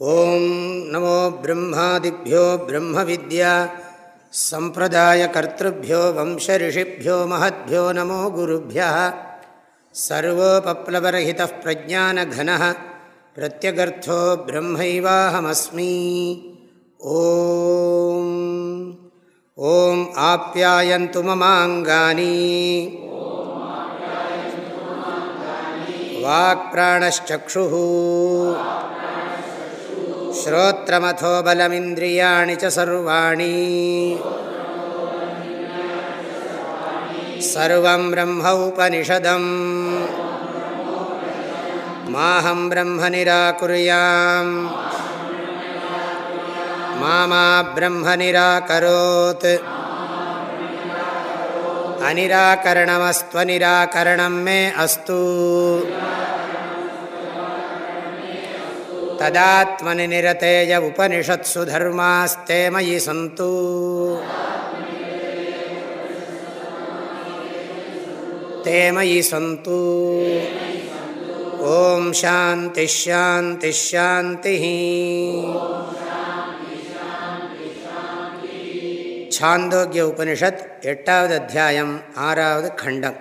ॐ नमो ब्रह्मादिभ्यो ब्रह्मविद्या सम्प्रदायकर्तृभ्यो वंशऋषिभ्यो महद्भ्यो नमो गुरुभ्यः सर्वोपप्लवरहितः प्रज्ञानघनः प्रत्यगर्थो ब्रह्मैवाहमस्मि ॐ ॐ आप्यायन्तु ममाङ्गानि वाक्प्राणश्चक्षुः श्रोत्रमथो बलमिन्द्रियाणि च सर्वाणि सर्वं ब्रह्म उपनिषदम् माहं ब्रह्म निराकुर्याम् मा मा ब्रह्म निराकरोत् अनिराकरणमस्त्वनिराकरणं मे अस्तु तदात्मनि निरतेय उपनिषत्सु धर्मास्ते मयि सन्तु ते मयि सन्तु ॐ शान्तिश्शान्तिश्शान्तिः छान्दोग्य उपनिषत् एटावद् अध्यायम् आरावद् खण्डम्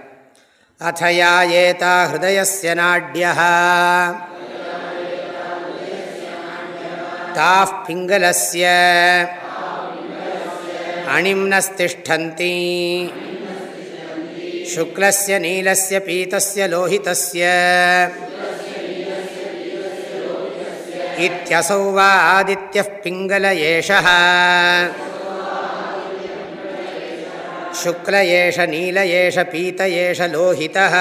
अथ या एता हृदयस्य नाड्यः ताः पिङ्गलस्य अणिम्नस्तिष्ठन्ति शुक्लस्य नीलस्य पीतस्य लोहितस्य इत्यसौ वा आदित्यः पिङ्गल एषः शुक्ल एष नील एष पीत एष लोहितः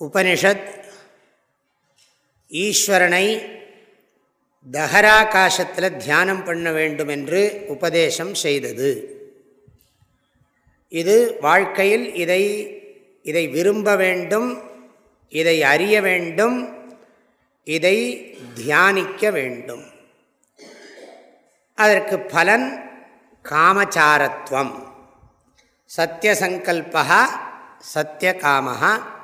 உபனிஷத் ஈஸ்வரனை தஹராகாசத்தில் தியானம் பண்ண வேண்டும் என்று உபதேசம் செய்தது. இது வாழ்க்கையில் இதை இதை விரும்ப வேண்டும் இதை அறிய வேண்டும் இதை தியானிக்க வேண்டும். அதற்கு பலன் காமச்சாரத்வம். சத்தியசங்கல்பா சத்தியகாமகா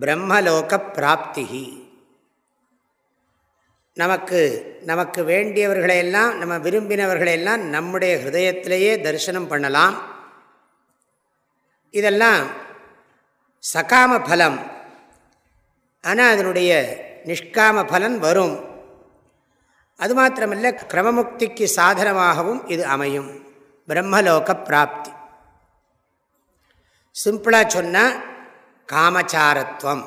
பிரம்மலோக பிராப்தி நமக்கு நமக்கு வேண்டியவர்களையெல்லாம் நம்ம விரும்பினவர்களையெல்லாம் நம்முடைய ஹிருதயத்திலேயே தரிசனம் பண்ணலாம். இதெல்லாம் சகாம பலம். ஆனால் அதனுடைய நிஷ்காம பலன் வரும். அது மாத்திரமல்ல கிரமமுக்திக்கு சாதனமாகவும் இது அமையும். பிரம்மலோக பிராப்தி சிம்பிளாக சொன்னால் காமச்சாரத்துவம்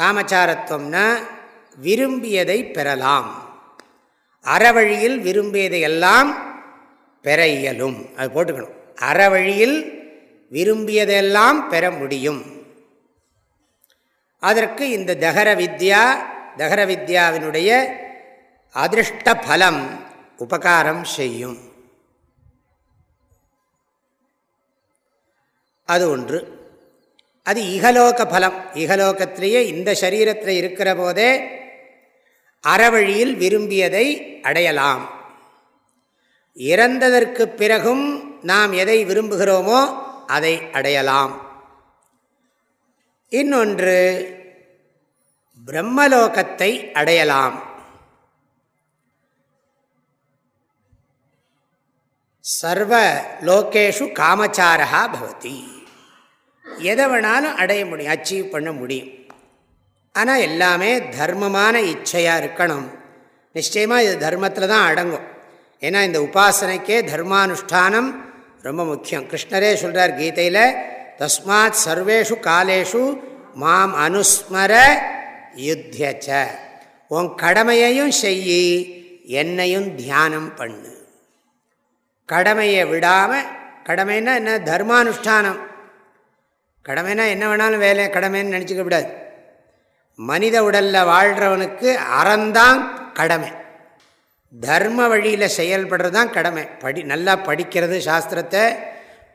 காமச்சாரத்துவம்னா விரும்பியதை பெறலாம். அறவழியில் விரும்பியதையெல்லாம் பெற இயலும் அது போட்டுக்கணும். அறவழியில் விரும்பியதெல்லாம் பெற முடியும். அதற்கு இந்த தகர வித்யா தகர வித்யாவினுடைய அதிருஷ்ட பலம் உபகாரம் செய்யும். அது ஒன்று. அது இகலோக பலம். இகலோகத்திலேயே இந்த சரீரத்தில் இருக்கிற போதே அறவழியில் விரும்பியதை அடையலாம். இறந்ததற்கு பிறகும் நாம் எதை விரும்புகிறோமோ அதை அடையலாம். இன்னொன்று பிரம்மலோகத்தை அடையலாம். சர்வ லோகேஷு காமச்சாரா பவதி. எதை வேணாலும் அடைய முடியும் அச்சீவ் பண்ண முடியும். ஆனால் எல்லாமே தர்மமான இச்சையாக இருக்கணும். நிச்சயமாக இது தர்மத்தில் தான் அடங்கும். ஏன்னா இந்த உபாசனைக்கே தர்மானுஷ்டானம் ரொம்ப முக்கியம். கிருஷ்ணரே சொல்கிறார் கீதையில் தஸ்மாத் சர்வேஷு காலேஷு மாம் அனுஸ்மர யுத்தியச்ச. உன் கடமையையும் செய்யி என்னையும் தியானம் பண்ணு. கடமையை விடாமல் கடமைன்னா என்ன? தர்மானுஷ்டானம். கடமைனா என்ன வேணாலும் வேலை கடமைன்னு நினச்சிக்க கூடாது. மனித உடலில் வாழ்கிறவனுக்கு அறந்தான் கடமை. தர்ம வழியில் செயல்படுறது தான் கடமை. படி நல்லா படிக்கிறது சாஸ்திரத்தை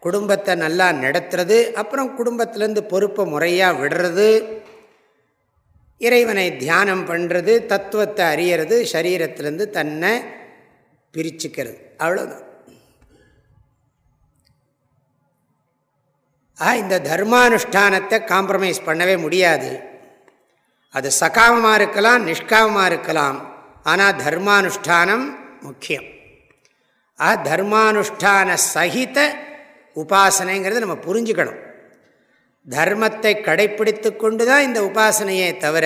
குடும்பத்தை நல்லா நடத்துறது அப்புறம் குடும்பத்திலேருந்து பொறுப்பை முறையாக விடுறது இறைவனை தியானம் பண்ணுறது தத்துவத்தை அறியறது சரீரத்திலேருந்து தன்னை பிரிச்சுக்கிறது. அவ்வளோதான் இந்த தர்மானுஷ்டானத்தை காம்ப்ரமைஸ் பண்ணவே முடியாது. அது சகாமமாக இருக்கலாம் நிஷ்காமமாக இருக்கலாம். ஆனால் தர்மானுஷ்டானம் முக்கியம். ஆ தர்மானுஷ்டான சகித உபாசனைங்கிறத நம்ம புரிஞ்சுக்கணும். தர்மத்தை கடைப்பிடித்து கொண்டு தான் இந்த உபாசனையே தவிர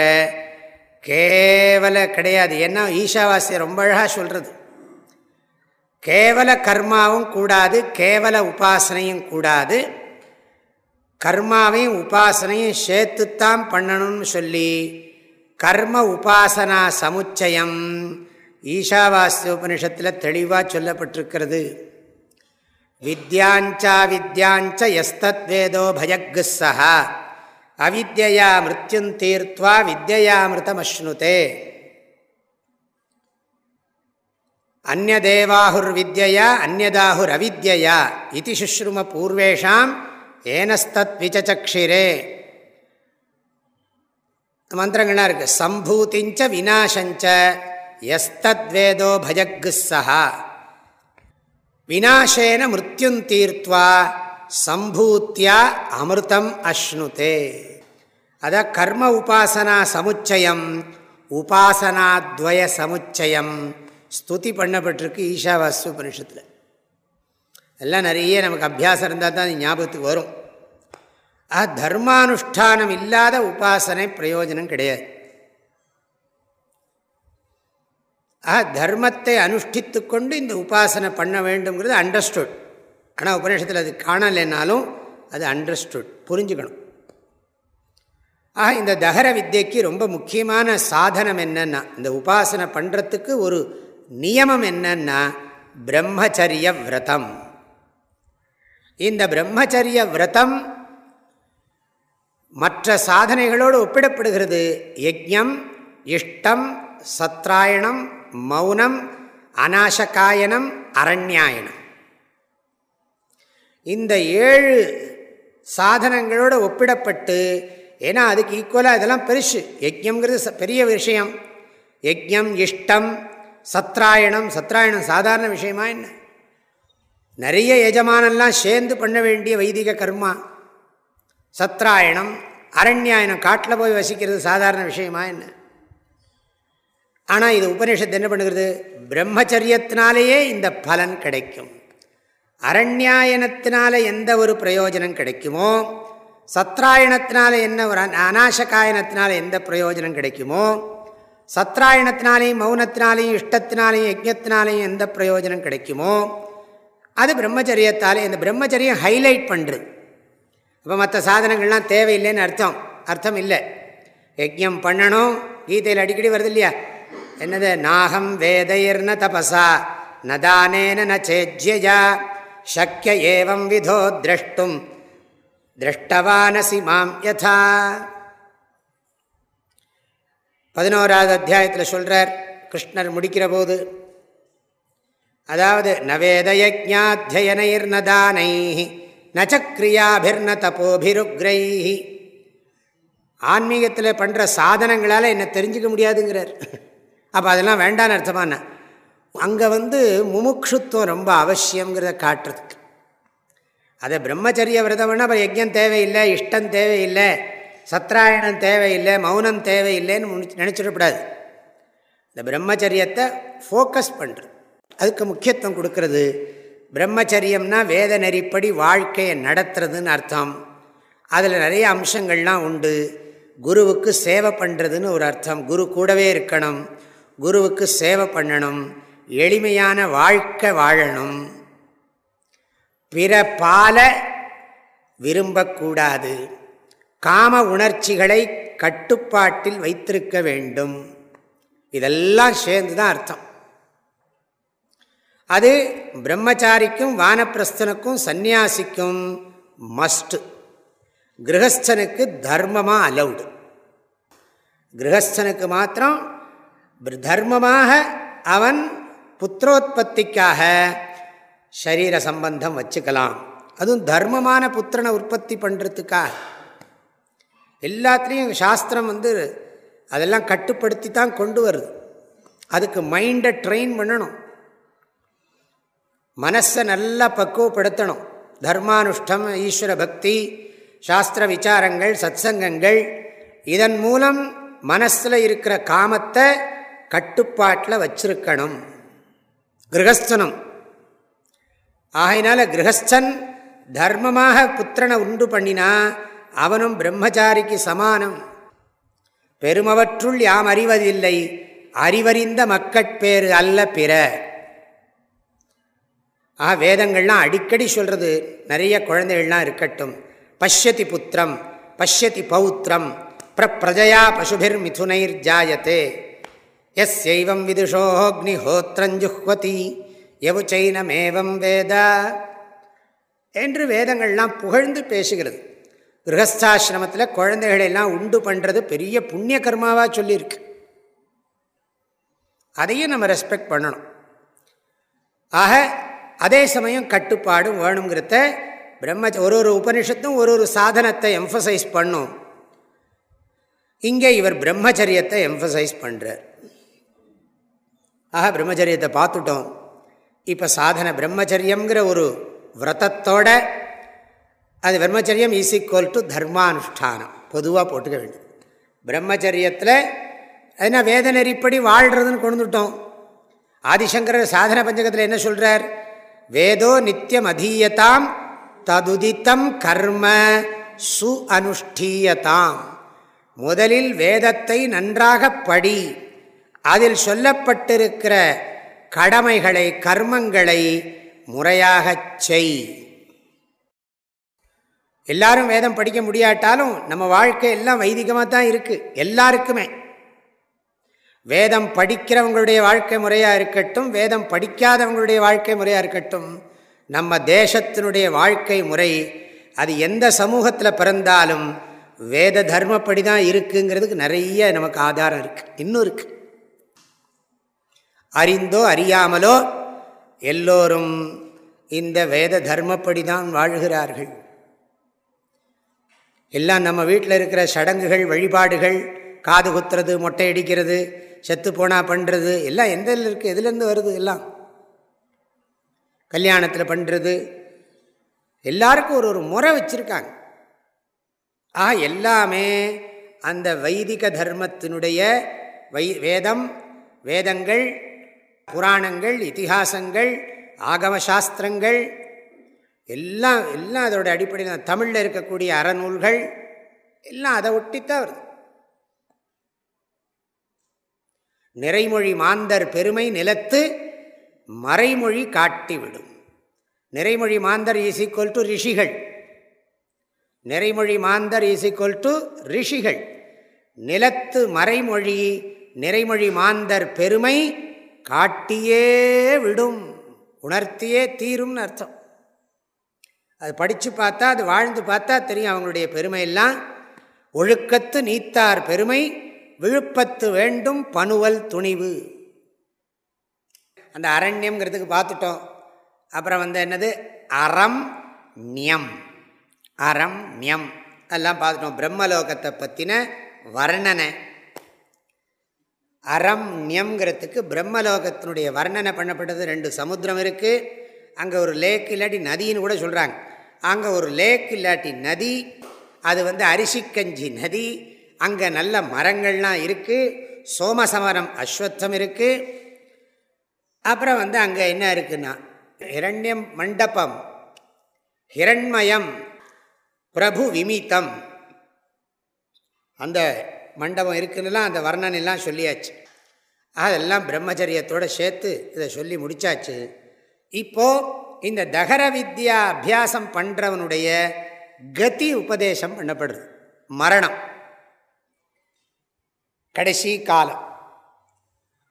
கேவல கிடையாது. ஏன்னா ஈஷாவாசியை ரொம்ப அழகாக சொல்கிறது கேவல கர்மாவும் கூடாது கேவல உபாசனையும் கூடாது. கர்மாவையும் உபாசனையும் சேர்த்துத்தான் பண்ணணும்னு சொல்லி கர்ம உபாசனா சமுச்சயம் ஈஷாவாஸ்ய உபனிஷத்தில் தெளிவாக சொல்லப்பட்டிருக்கிறது. வித்யாஞ்சா வித்யாஞ்ச எஸ்தத் வேதோ பயக்கு சஹா அவித்யா மிருத்யும் தீர்த்வா வித்யாமிருதமஸ்னுதே அந்நதேவாஹுர் வித்யா அந்நதாஹுர் அவித்யா இது சுஷ்ரும பூர்வேஷாம் ஏனஸ்தத் விஜச்சக்ஷிரே மந்திரங்கள்லாம் இருக்குது சம்பூதிஞ்ச விநாசஞ்ச எஸ்தத்வேதோ பயக்கு சஹா விநாசேன மிருத்யும் தீர்த்வா சம்பூத்தியா அமிர்தம் அஷ்ணுதே. அத கர்ம உபாசனா சமுச்சயம் உபாசனாத்வய சமுச்சயம் ஸ்துதி பண்ணப்பட்டிருக்கு ஈஷாவாசு உபனிஷத்தில். எல்லாம் நிறைய நமக்கு அபியாசம் இருந்தால் தான் ஞாபகத்துக்கு வரும். ஆ தர்மானுஷ்டானம் இல்லாத உபாசனை பிரயோஜனம் கிடையாது. ஆ தர்மத்தை அனுஷ்டித்து கொண்டு இந்த உபாசனை பண்ண வேண்டுங்கிறது அண்டர்ஸ்டுட் ஆனால் உபநிஷத்தில் அது காணலைனாலும் அது அண்டர்ஸ்டுட் புரிஞ்சுக்கணும். ஆக இந்த தகர வித்தியக்கு ரொம்ப முக்கியமான சாதனம் என்னன்னா இந்த உபாசனை பண்ணுறதுக்கு ஒரு நியமம் என்னன்னா பிரம்மச்சரிய விரதம். இந்த பிரம்மச்சரிய விரதம் மற்ற சாதனைகளோடு ஒப்பிடப்படுகிறது. யஜ்யம் இஷ்டம் சத்ராயணம் மௌனம் அநாசகாயனம் அரண்யாயனம். இந்த ஏழு சாதனங்களோடு ஒப்பிடப்பட்டு ஏன்னா அதுக்கு ஈக்குவலாக இதெல்லாம் பெருசு. யஜ்யங்கிறது பெரிய விஷயம். யஜ்யம் இஷ்டம் சத்ராயணம் சத்ராயணம் சாதாரண விஷயமா என்ன? நிறைய எஜமானெல்லாம் சேர்ந்து பண்ண வேண்டிய வைதிக கர்மா. சத்ராயணம் அரண்யாயனம் காட்டில் போய் வசிக்கிறது சாதாரண விஷயமா என்ன? ஆனால் இது உபநிஷத்து என்ன பண்ணுகிறது? பிரம்மச்சரியத்தினாலேயே இந்த பலன் கிடைக்கும். அரண்யாயனத்தினால எந்த ஒரு பிரயோஜனம் கிடைக்குமோ சத்ராயணத்தினால என்ன ஒரு அநாசகாயனத்தினால எந்த பிரயோஜனம் கிடைக்குமோ சத்ராயணத்தினாலேயும் மௌனத்தினாலேயும் இஷ்டத்தினாலேயும் யஜத்தினாலேயும் எந்த பிரயோஜனம் கிடைக்குமோ அது பிரம்மச்சரியத்தாலே இந்த பிரம்மச்சரியம் ஹைலைட் பண்ணுறது இப்போ மற்ற சாதனங்கள்லாம் தேவையில்லைன்னு அர்த்தம். அர்த்தம் இல்லை. யஜ்யம் பண்ணணும். கீதையில் அடிக்கடி வருது இல்லையா? என்னது? நாகம் வேதைர்ன தபசா நதானேன ந சேஜ்யஜா சக்கிய ஏவம் விதோ திரஷ்டும் திரஷ்டவானசி மாம் யதா. பதினோராவது அத்தியாயத்தில் சொல்கிறார் கிருஷ்ணர் முடிக்கிற போது அதாவது நவேதயஜாத்தியனைர் நதானை நச்சக்ரியாபிர்ன தப்போபிருக்ரை ஆன்மீகத்தில் பண்ணுற சாதனங்களால் என்ன தெரிஞ்சுக்க முடியாதுங்கிறார். அப்போ அதெல்லாம் வேண்டான்னு அர்த்தமான? அங்கே வந்து முமுக்ஷுத்துவம் ரொம்ப அவசியங்கிறத காட்டுறதுக்கு. அதை பிரம்மச்சரிய விரதம்னா அப்புறம் யஜ்யம் தேவையில்லை இஷ்டம் தேவையில்லை சத்ராயணம் தேவையில்லை மௌனம் தேவையில்லைன்னு நினச்சிடக்கூடாது. இந்த பிரம்மச்சரியத்தை ஃபோக்கஸ் பண்ணுறது அதுக்கு முக்கியத்துவம் கொடுக்கறது. பிரம்மச்சரியம்னா வேத நெறிப்படி வாழ்க்கையை நடத்துறதுன்னு அர்த்தம். அதில் நிறைய அம்சங்கள்லாம் உண்டு. குருவுக்கு சேவை பண்ணுறதுன்னு ஒரு அர்த்தம். குரு கூடவே இருக்கணும். குருவுக்கு சேவை பண்ணணும். எளிமையான வாழ்க்கை வாழணும். பிற பால விரும்பக்கூடாது. காம உணர்ச்சிகளை கட்டுப்பாட்டில் வைத்திருக்க வேண்டும். இதெல்லாம் சேர்ந்து தான் அர்த்தம். அது பிரம்மச்சாரிக்கும் வானப்பிரஸ்தனுக்கும் சந்நியாசிக்கும் மஸ்ட்டு கிரகஸ்தனுக்கு தர்மமாக அலவுடு கிரகஸ்தனுக்கு மாத்திரம் தர்மமாக அவன் புத்திரோத்பத்திக்காக சரீர சம்பந்தம் வச்சுக்கலாம். அதுவும் தர்மமான புத்திரனை உற்பத்தி பண்ணுறதுக்காக எல்லாத்துலேயும் சாஸ்திரம் வந்து அதெல்லாம் கட்டுப்படுத்தி தான் கொண்டு வருது. அதுக்கு மைண்டை ட்ரெயின் பண்ணணும். மனசை நல்லா பக்குவப்படுத்தணும். தர்மானுஷ்டம் ஈஸ்வர பக்தி சாஸ்திர விசாரங்கள் சத்சங்கங்கள். இதன் மூலம் மனசில் இருக்கிற காமத்தை கட்டுப்பாட்டில் வச்சிருக்கணும். கிரகஸ்தனம். ஆகையினால கிரகஸ்தன் தர்மமாக புத்திரனை உண்டு பண்ணினா அவனும் பிரம்மச்சாரிக்கு சமானம். பெருமவற்றுள் யாம் அறிவதில்லை. அறிவறிந்த மக்கட்பேறு அல்ல பிற. ஆ வேதங்கள்லாம் அடிக்கடி சொல்கிறது நிறைய குழந்தைகள்லாம் இருக்கட்டும். பஷ்யதி புத்திரம் பஷ்யதி பௌத்திரம் பிரஜயா பசுபிர் மிதுனைர் ஜாயத்தே. எஸ் எய்வம் விதுஷோக்னிஹோத்திரஞ்சுஹ்வதி எவுச்சைனமேவம் வேதா. என்று வேதங்கள்லாம் புகழ்ந்து பேசுகிறது. கிரகஸ்தாசிரமத்தில் குழந்தைகளெல்லாம் உண்டு பண்ணுறது பெரிய புண்ணிய கர்மாவாக சொல்லியிருக்கு. அதையும் நம்ம ரெஸ்பெக்ட் பண்ணணும். ஆக அதே சமயம் கட்டுப்பாடும் வேணுங்கிறத பிரம்ம ஒரு ஒரு உபனிஷத்தும் ஒரு ஒரு சாதனத்தை எம்ஃபசைஸ் பண்ணும். இங்கே இவர் பிரம்மச்சரியத்தை எம்ஃபசைஸ் பண்ணுறார் ஆக பிரம்மச்சரியத்தை பார்த்துட்டோம். இப்போ சாதனை பிரம்மச்சரியங்கிற ஒரு விரதத்தோட அது பிரம்மச்சரியம் ஈஸ் ஈக்குவல் டு தர்மானுஷ்டானம். பொதுவாக போட்டுக்க வேண்டியது. பிரம்மச்சரியத்தில் அதுனா வேத நெறிப்படி வாழ்கிறதுன்னு கொண்டுட்டோம் ஆதிசங்கரர் சாதன பஞ்சகத்தில் என்ன சொல்கிறார் வேதோ நித்தியம் அதீயதாம் ததுதித்தம் கர்ம சு அனுஷ்டீயதாம் முதலில் வேதத்தை நன்றாக படி அதில் சொல்லப்பட்டிருக்கிற கடமைகளை கர்மங்களை முறையாகச் செய். எல்லாரும் வேதம் படிக்க முடியாட்டாலும் நம்ம வாழ்க்கை எல்லாம் வைதிகமாக தான் இருக்குது எல்லாருக்குமே. வேதம் படிக்கிறவங்களுடைய வாழ்க்கை முறையாக இருக்கட்டும் வேதம் படிக்காதவங்களுடைய வாழ்க்கை முறையாக இருக்கட்டும் நம்ம தேசத்தினுடைய வாழ்க்கை முறை அது எந்த சமூகத்தில் பிறந்தாலும் வேத தர்மப்படி தான் இருக்குங்கிறதுக்கு நிறைய நமக்கு ஆதாரம் இருக்குது இன்னும் இருக்குது அறிந்தோ அறியாமலோ எல்லோரும் இந்த வேத தர்மப்படி தான் வாழ்கிறார்கள். எல்லாம் நம்ம வீட்டில் இருக்கிற சடங்குகள் வழிபாடுகள் காது குத்துறது மொட்டை அடிக்கிறது செத்து போனால் பண்ணுறது எல்லாம் எந்த இருக்குது எதுலேருந்து வருது எல்லாம்? கல்யாணத்தில் பண்ணுறது எல்லாருக்கும் ஒரு ஒரு முறை வச்சுருக்காங்க. ஆக எல்லாமே அந்த வைதிக தர்மத்தினுடைய வை வேதம் வேதங்கள் புராணங்கள் இத்திஹாசங்கள் ஆகம சாஸ்திரங்கள் எல்லாம் எல்லாம் அதோட அடிப்படையில் தமிழில் இருக்கக்கூடிய அறநூல்கள் எல்லாம் அதை ஒட்டித்தான் வருது. நிறைமொழி மாந்தர் பெருமை நிலத்து மறைமொழி காட்டிவிடும். நிறைமொழி மாந்தர் இஸ் ஈக்குவல் டு ரிஷிகள். நிறைமொழி மாந்தர் இஸ் ஈக்குவல் டு ரிஷிகள். நிலத்து மறைமொழி நிறைமொழி மாந்தர் பெருமை காட்டியே விடும். உணர்த்தியே தீரும்னு அர்த்தம். அது படித்து பார்த்தா அது வாழ்ந்து பார்த்தா தெரியும் அவங்களுடைய பெருமையெல்லாம். ஒழுக்கத்து நீத்தார் பெருமை விழுப்பத்து வேண்டும் பணுவல் துணிவு. அந்த அரண்யம்ங்கிறதுக்கு பார்த்துட்டோம். அப்புறம் வந்து என்னது? அறம் நியம் அறம் நியம் அதெல்லாம் பார்த்துட்டோம். பிரம்மலோகத்தை பற்றின வர்ணனை. அறம் நியம்ங்கிறதுக்கு பிரம்மலோகத்தினுடைய வர்ணனை பண்ணப்பட்டது ரெண்டு சமுத்திரம் இருக்குது அங்கே ஒரு லேக் இல்லாட்டி நதின்னு கூட சொல்கிறாங்க அங்கே ஒரு லேக் இல்லாட்டி நதி அது வந்து அரிசிக்கஞ்சி நதி அங்கே நல்ல மரங்கள்லாம் இருக்குது சோமசமரம் அஸ்வத்தம் இருக்குது அப்புறம் வந்து அங்கே என்ன இருக்குன்னா ஹிரண்யம் மண்டபம் ஹிரண்மயம் பிரபு விமித்தம். அந்த மண்டபம் இருக்குன்னுலாம் அந்த வர்ணனெல்லாம் சொல்லியாச்சு. அதெல்லாம் பிரம்மச்சரியத்தோடு சேர்த்து இதை சொல்லி முடித்தாச்சு இப்போது இந்த தகர வித்யா அபியாசம் பண்ணுறவனுடைய கதி உபதேசம் பண்ணப்படுறது மரணம். கடைசி காலம்.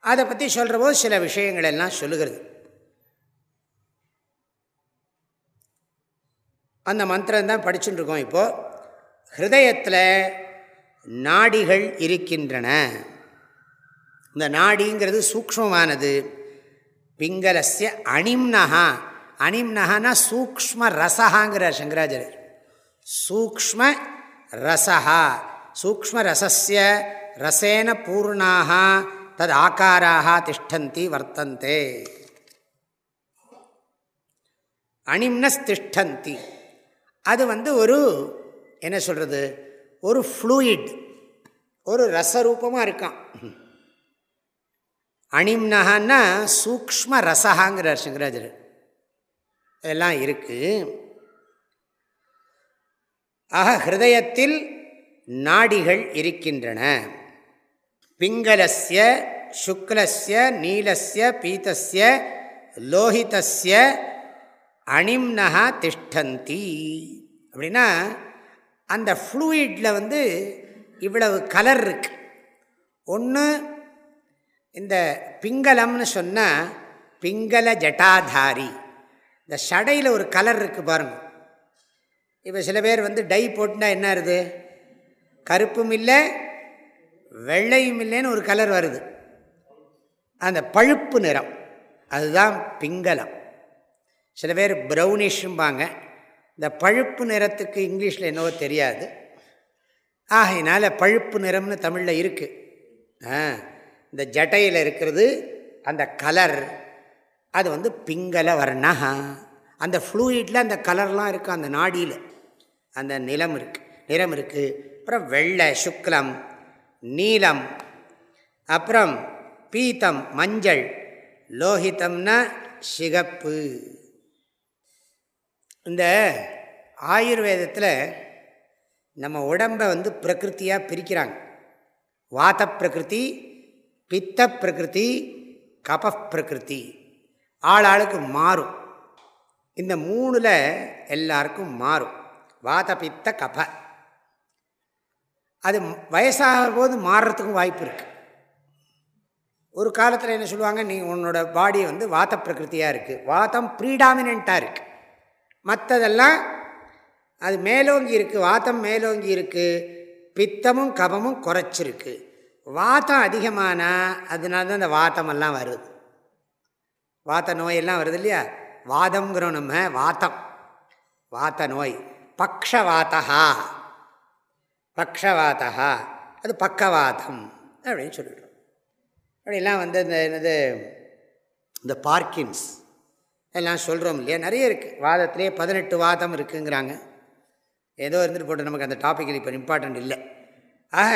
அதை பற்றி சொல்கிற போது சில விஷயங்கள் எல்லாம் சொல்லுகிறது. அந்த மந்திரம் தான் படிச்சுட்டு இருக்கோம் இப்போது ஹிருதயத்தில் நாடிகள் இருக்கின்றன. இந்த நாடிங்கிறது சூக்மமானது பிங்களஸ்ய அணிம்னஹா. அணிம்னஹானா சூக்ம ரசகாங்கிறார் சங்கராச்சாரியர். சூக்ம ரசகா சூக்மரசஸ்ய ரசேன பூர்ணாக தது ஆக்காராக திஷ்டந்தி வர்த்தந்தே. அணிம்னஸ் திஷ்டந்தி அது வந்து ஒரு என்ன சொல்கிறது ஒரு ஃப்ளூயிட் ஒரு ரசரூபமாக இருக்கான் அணிம்னஹான்னா சூக்ம ரசகாங்கிறார் சங்கராஜர் இதெல்லாம் இருக்குது ஆக ஹிருதயத்தில் நாடிகள் இருக்கின்றன. பிங்களஸ்ய சுக்லஸ்ய நீலஸ்ய பீத்தஸ்ய லோஹிதஸ்ய அணிம்னகா திஷ்டந்தி. அப்படின்னா அந்த ஃப்ளூயிடில் வந்து இவ்வளவு கலர் இருக்கு. ஒன்று இந்த பிங்களம்னு சொன்னால் பிங்கல ஜட்டாதாரி. இந்த ஷடையில் ஒரு கலர் இருக்குது பாருங்கள் இப்போ சில பேர் வந்து டை போட்டுனா என்ன வருது கருப்பும் இல்லை வெள்ளையும் இல்லைன்னு ஒரு கலர் வருது. அந்த பழுப்பு நிறம் அதுதான் பிங்களம். சில பேர் ப்ரௌனிஷும்பாங்க இந்த பழுப்பு நிறத்துக்கு இங்கிலீஷில் என்னவோ தெரியாது. ஆகையினால் பழுப்பு நிறம்னு தமிழில் இருக்குது இந்த ஜட்டையில் இருக்கிறது அந்த கலர் அது வந்து பிங்கல வர்ணா. அந்த ஃப்ளூயிடில் அந்த கலர்லாம் இருக்குது அந்த நாடியில். அந்த நிலம் இருக்குது நிறம் இருக்குது அப்புறம் வெள்ளை சுக்லம் நீலம் அப்புறம் பீத்தம் மஞ்சள் லோகிதம்னா சிகப்பு. இந்த ஆயுர்வேதத்தில் நம்ம உடம்பை வந்து பிரகிருத்தியாக பிரிக்கிறாங்க. வாத பிரகிருதி பித்த பிரகிருதி கப பிரகிருதி. ஆள் மாறும். இந்த மூணில் எல்லாருக்கும் மாறும். வாத பித்த கப. அது வயசாகிற போது மாறுறதுக்கும் வாய்ப்பு இருக்குது ஒரு காலத்தில் என்ன சொல்லுவாங்க நீ உன்னோட பாடி வந்து வாத்த பிரகிருத்தியாக இருக்குது வாதம் ப்ரீடாமினண்ட்டாக இருக்குது மற்றதெல்லாம் அது மேலோங்கி இருக்குது வாத்தம் மேலோங்கி இருக்குது பித்தமும் கபமும் குறைச்சிருக்கு. வாத்தம் அதிகமானால் அதனால தான் அந்த வாத்தமெல்லாம் வருது. வாத்த நோயெல்லாம் வருது இல்லையா? வாதம்ங்கிறோம் நம்ம வாத்தம். வாத்த நோய். பக்ஷவாத்தா பக்ஷவாத்தா அது பக்கவாதம் அப்படின்னு சொல்லிடுறோம். அப்படிலாம் வந்து இந்த என்னது இந்த பார்க்கின்ஸ் எல்லாம் சொல்கிறோம் இல்லையா? நிறைய இருக்குது வாதத்திலே பதினெட்டு வாதம் இருக்குங்கிறாங்க. ஏதோ இருந்துட்டு போட்டு நமக்கு அந்த டாபிக் இப்போ இம்பார்ட்டண்ட் இல்லை. ஆக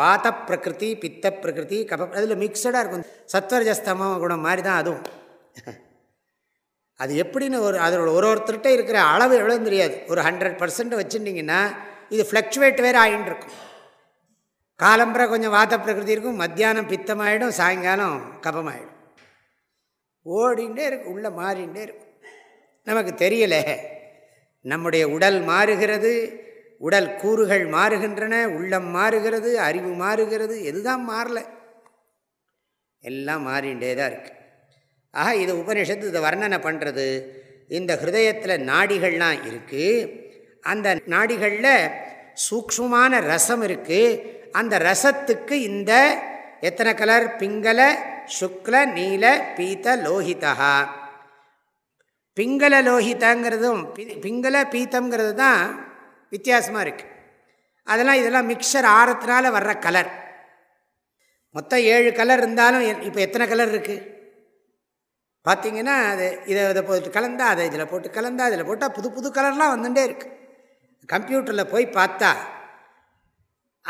வாத பிரகிருதி பித்த பிரகிருதி கப அதில் மிக்சடாக இருக்கும். சத்வரஜஸ்தம குணம் மாதிரி தான் அதுவும். அது எப்படின்னு ஒரு அதோட ஒரு ஒருத்தர்கிட்ட இருக்கிற அளவு எவ்வளோ தெரியாது. ஒரு ஹண்ட்ரட் பர்சன்ட் வச்சுட்டிங்கன்னா இது ஃப்ளக்சுவேட் வேறு ஆகின்னு இருக்கும். காலம்புரை கொஞ்சம் வாத்த பிரகிருதி இருக்கும் மத்தியானம் பித்தமாயிடும் சாயங்காலம் கபமாயிடும். ஓடிண்டே இருக்கும் உள்ளே மாறிண்டே இருக்கும். நமக்கு தெரியலை நம்முடைய உடல் மாறுகிறது உடல் கூறுகள் மாறுகின்றன உள்ளம் மாறுகிறது அறிவு மாறுகிறது எதுதான் மாறலை. எல்லாம் மாறிண்டே தான் இருக்குது ஆக இது உபனிஷத்து இதை வர்ணனை பண்ணுறது இந்த ஹிருதயத்தில் நாடிகள்லாம் இருக்குது அந்த நாடிகளில் சூக்ஷமான ரசம் இருக்குது அந்த ரசத்துக்கு இந்த எத்தனை கலர் பிங்கல சுக்ல நீல பீத்த லோஹிதா பிங்கல லோஹிதாங்கிறதும் பிங்கல பீத்தங்கிறது தான் வித்தியாசமாக இருக்குது அதெல்லாம் இதெல்லாம் மிக்சர் ஆரத்தினால வர்ற கலர் மொத்தம் ஏழு கலர் இருந்தாலும் இப்போ எத்தனை கலர் இருக்குது பார்த்தீங்கன்னா அது இதை இதை போட்டு கலந்தா அதை இதில் போட்டு கலந்தா இதில் போட்டால் புது புது கலர்லாம் வந்துட்டே இருக்குது கம்ப்யூட்டரில் போய் பார்த்தா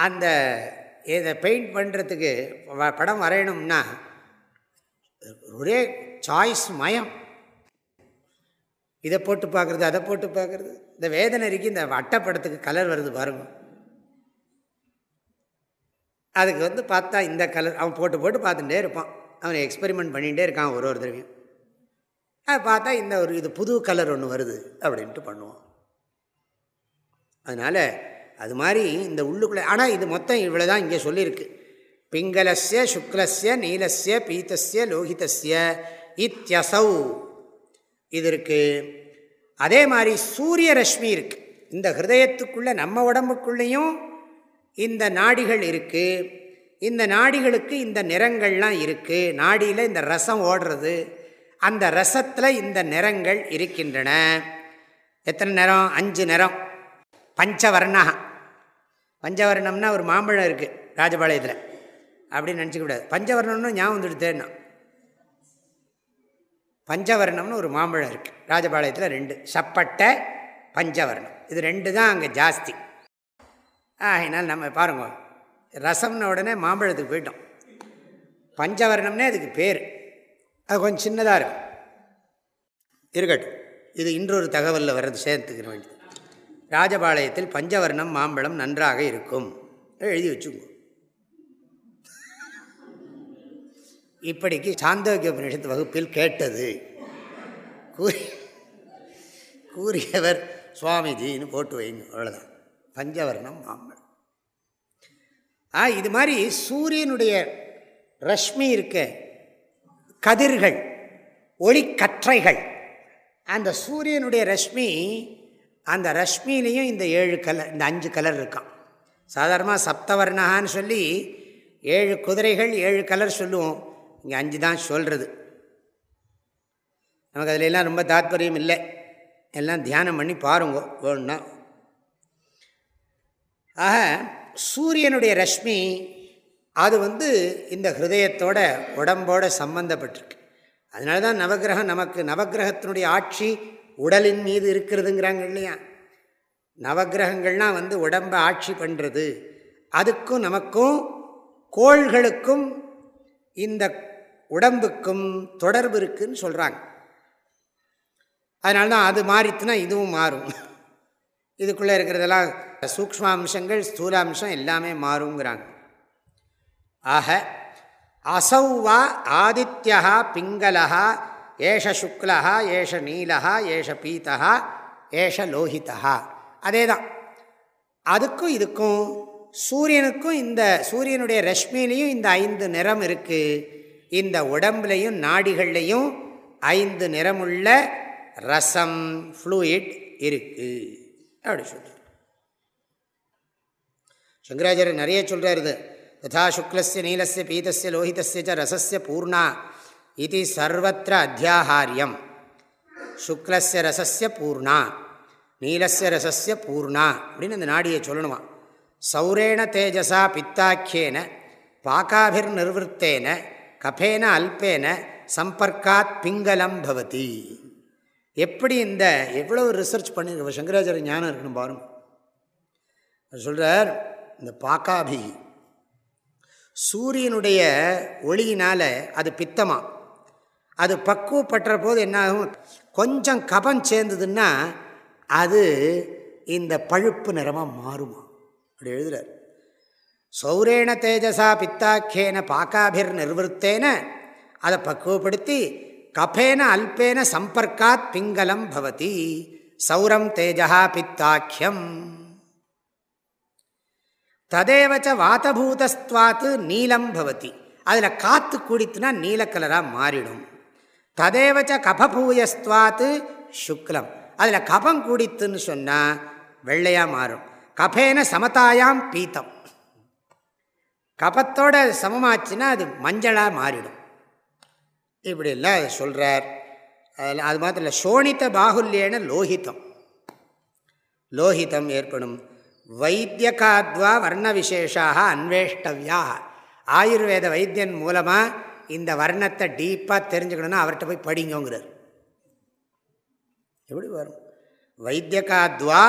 அந்த இதை பெயிண்ட் பண்ணுறதுக்கு படம் வரையணும்னா ஒரே சாய்ஸ் மயம். இதை போட்டு பார்க்குறது அதை போட்டு பார்க்குறது. இந்த வேதனைக்கு இந்த வட்டப்படத்துக்கு கலர் வருது பாருங்க. அதுக்கு வந்து பார்த்தா இந்த கலர் அவன் போட்டு போட்டு பார்த்துட்டே இருப்பான். அவன் எக்ஸ்பெரிமெண்ட் பண்ணிகிட்டே இருக்கான் ஒரு ஒரு தடவையும். அதை பார்த்தா இந்த ஒரு இது புது கலர் ஒன்று வருது அப்படின்ட்டு பண்ணுவான். அதனால் அது மாதிரி இந்த உள்ளுக்குள்ளே ஆனால் இது மொத்தம் இவ்வளோ தான் இங்கே சொல்லியிருக்கு. பிங்களஸ்ய சுக்லஸ்ய நீலஸ்ய பீத்தஸ்ய லோகிதஸ்ய இத்தியசௌ. இது இருக்குது அதே மாதிரி சூரிய ரஷ்மி இருக்குது இந்த ஹிருதயத்துக்குள்ளே நம்ம உடம்புக்குள்ளேயும் இந்த நாடிகள் இருக்குது இந்த நாடிகளுக்கு இந்த நிறங்கள்லாம் இருக்குது நாடியில் இந்த ரசம் ஓடுறது. அந்த ரசத்தில் இந்த நிறங்கள் இருக்கின்றன. எத்தனை நிறம்? அஞ்சு நிறம். பஞ்சவர்ணா. பஞ்சவர்ணம்னா ஒரு மாம்பழம் இருக்குது ராஜபாளையத்தில். அப்படின்னு நினச்சிக்கூடாது. பஞ்சவர்ணம்னு ஞாபகம் தேடணும் பஞ்சவர்ணம்னு ஒரு மாம்பழம் இருக்குது ராஜபாளையத்தில் ரெண்டு. சப்பட்டை பஞ்சவர்ணம். இது ரெண்டு தான் அங்கே ஜாஸ்தி. ஆகினால் நம்ம பாருங்க ரசம்ன உடனே மாம்பழத்துக்கு போயிட்டோம். பஞ்சவர்ணம்னே அதுக்கு பேர். அது கொஞ்சம் சின்னதாக இருக்கும். இருக்கட்டும். இது இன்றொரு தகவலில் வர்றது சேர்த்துக்கிற வேண்டியது. ராஜபாளையத்தில் பஞ்சவர்ணம் மாம்பழம் நன்றாக இருக்கும். எழுதி வச்சுக்கோ. இப்படிக்கு சாந்தோக்கிய உபநிஷத்து வகுப்பில் கேட்டது. கூறி கூறியவர் சுவாமிஜின்னு போட்டு வைங்க அவ்வளோதான் பஞ்சவர்ணம் மாம்பழம். ஆ இது மாதிரி சூரியனுடைய ரஷ்மி இருக்க கதிர்கள் ஒளிக்கற்றைகள் அந்த சூரியனுடைய ரஷ்மி அந்த ரஷ்மிலையும் இந்த ஏழு கலர் இந்த அஞ்சு கலர் இருக்கான் சாதாரணமாக சப்தவர்ணகான்னு சொல்லி ஏழு குதிரைகள் ஏழு கலர் சொல்லுவோம். இங்கே அஞ்சு தான் சொல்கிறது நமக்கு அதில் எல்லாம் ரொம்ப தாத்பரியம் இல்லை. எல்லாம் தியானம் பண்ணி பாருங்க வேணும்னா. ஆக சூரியனுடைய ரஷ்மி அது வந்து இந்த ஹிருதயத்தோட உடம்போட சம்பந்தப்பட்டிருக்கு. அதனால தான் நவகிரகம் நமக்கு நவகிரகத்தினுடைய ஆட்சி உடலின் மீது இருக்கிறதுங்கிறாங்க இல்லையா? நவகிரகங்கள்லாம் வந்து உடம்பை ஆட்சி பண்ணுறது அதுக்கும் நமக்கும் கோள்களுக்கும் இந்த உடம்புக்கும் தொடர்பு இருக்குதுன்னு சொல்கிறாங்க அதனால தான் அது மாறித்துனா இதுவும் மாறும். இதுக்குள்ளே இருக்கிறதெல்லாம் சூக்மாம்சங்கள் ஸ்தூலாம்சம் எல்லாமே மாறுங்கிறாங்க. ஆக அசௌவா ஆதித்யா பிங்களா ஏஷ சுக்லா ஏஷ நீலா ஏஷ பீத்தா ஏஷ லோஹிதா அதே தான் அதுக்கும் இதுக்கும் சூரியனுக்கும் இந்த சூரியனுடைய ரஷ்மிலையும் இந்த ஐந்து நிறம் இருக்குது இந்த உடம்புலையும் நாடிகள்லையும் ஐந்து நிறமுள்ள ரசம் ஃப்ளூயிட் இருக்குது அப்படி சொல்கிறார் சங்கராச்சாரியர் நிறைய சொல்கிறார் இது. யதா சுக்லஸ்ய நீலஸ்ய பீதஸ்ய லோஹிதஸ்ய ச ரசஸ்ய பூர்ணா. இது சர்வத்திர அத்தியாகாரியம் சுக்லஸ்ய ரசஸ்ய பூர்ணா நீலஸ்ய ரசஸ்ய பூர்ணா அப்படின்னு அந்த நாடியை சொல்லணுமா? சௌரேண தேஜசா பித்தாக்கியேன பாக்காபிர் நிர்வத்தேன கபேன அல்பேன சம்பர்க்காத் பிங்கலம் பவதி. எப்படி இந்த எவ்வளோ ரிசர்ச் பண்ணியிருக்க சங்கராச்சாரிய ஞானம் இருக்கணும் பாருங்க. சொல்கிறார் இந்த பாக்காபி சூரியனுடைய ஒளியினால் அது பித்தமா? அது பக்குவப்பட்டுற போது என்னாகும்? கொஞ்சம் கபம் சேர்ந்ததுன்னா அது இந்த பழுப்பு நிறமாக மாறுமா? அப்படி எழுதுறார். சௌரேண தேஜசா பித்தாக்கியேன பாக்காபிர் நிர்வத்தேன அதை பக்குவப்படுத்தி கபேன அல்பேன சம்பர்க்காத் பிங்கலம் பவதி. சௌரம் தேஜா பித்தாக்கியம். ததேவச்ச வாத்தபூதஸ்துவாத்து நீலம் பவதி. அதில் காற்று குடித்துனா நீலக்கலராக மாறிடும். ததேவச்ச கபபூயஸ்துவாத்து சுக்லம். அதில் கபம் கூடித்துன்னு சொன்னால் வெள்ளையாக மாறும். கபேன சமதாயாம் பீத்தம். கபத்தோட சமமாச்சுன்னா அது மஞ்சளாக மாறிடும். இப்படிலாம் அதை சொல்கிறார் அதில் அது மாத்திரம் இல்லை சோனித்த பாகுல்யேன லோஹிதம். லோஹிதம் ஏற்படும். வைத்தியகாத்வா வர்ண விசேஷாக அன்வேஷ்டவியாக ஆயுர்வேத வைத்தியன் மூலமாக இந்த வர்ணத்தை டீப்பாக தெரிஞ்சுக்கணுன்னா அவர்கிட்ட போய் படிங்கோங்கிறார். எப்படி வரும்? வைத்தியகாத்வா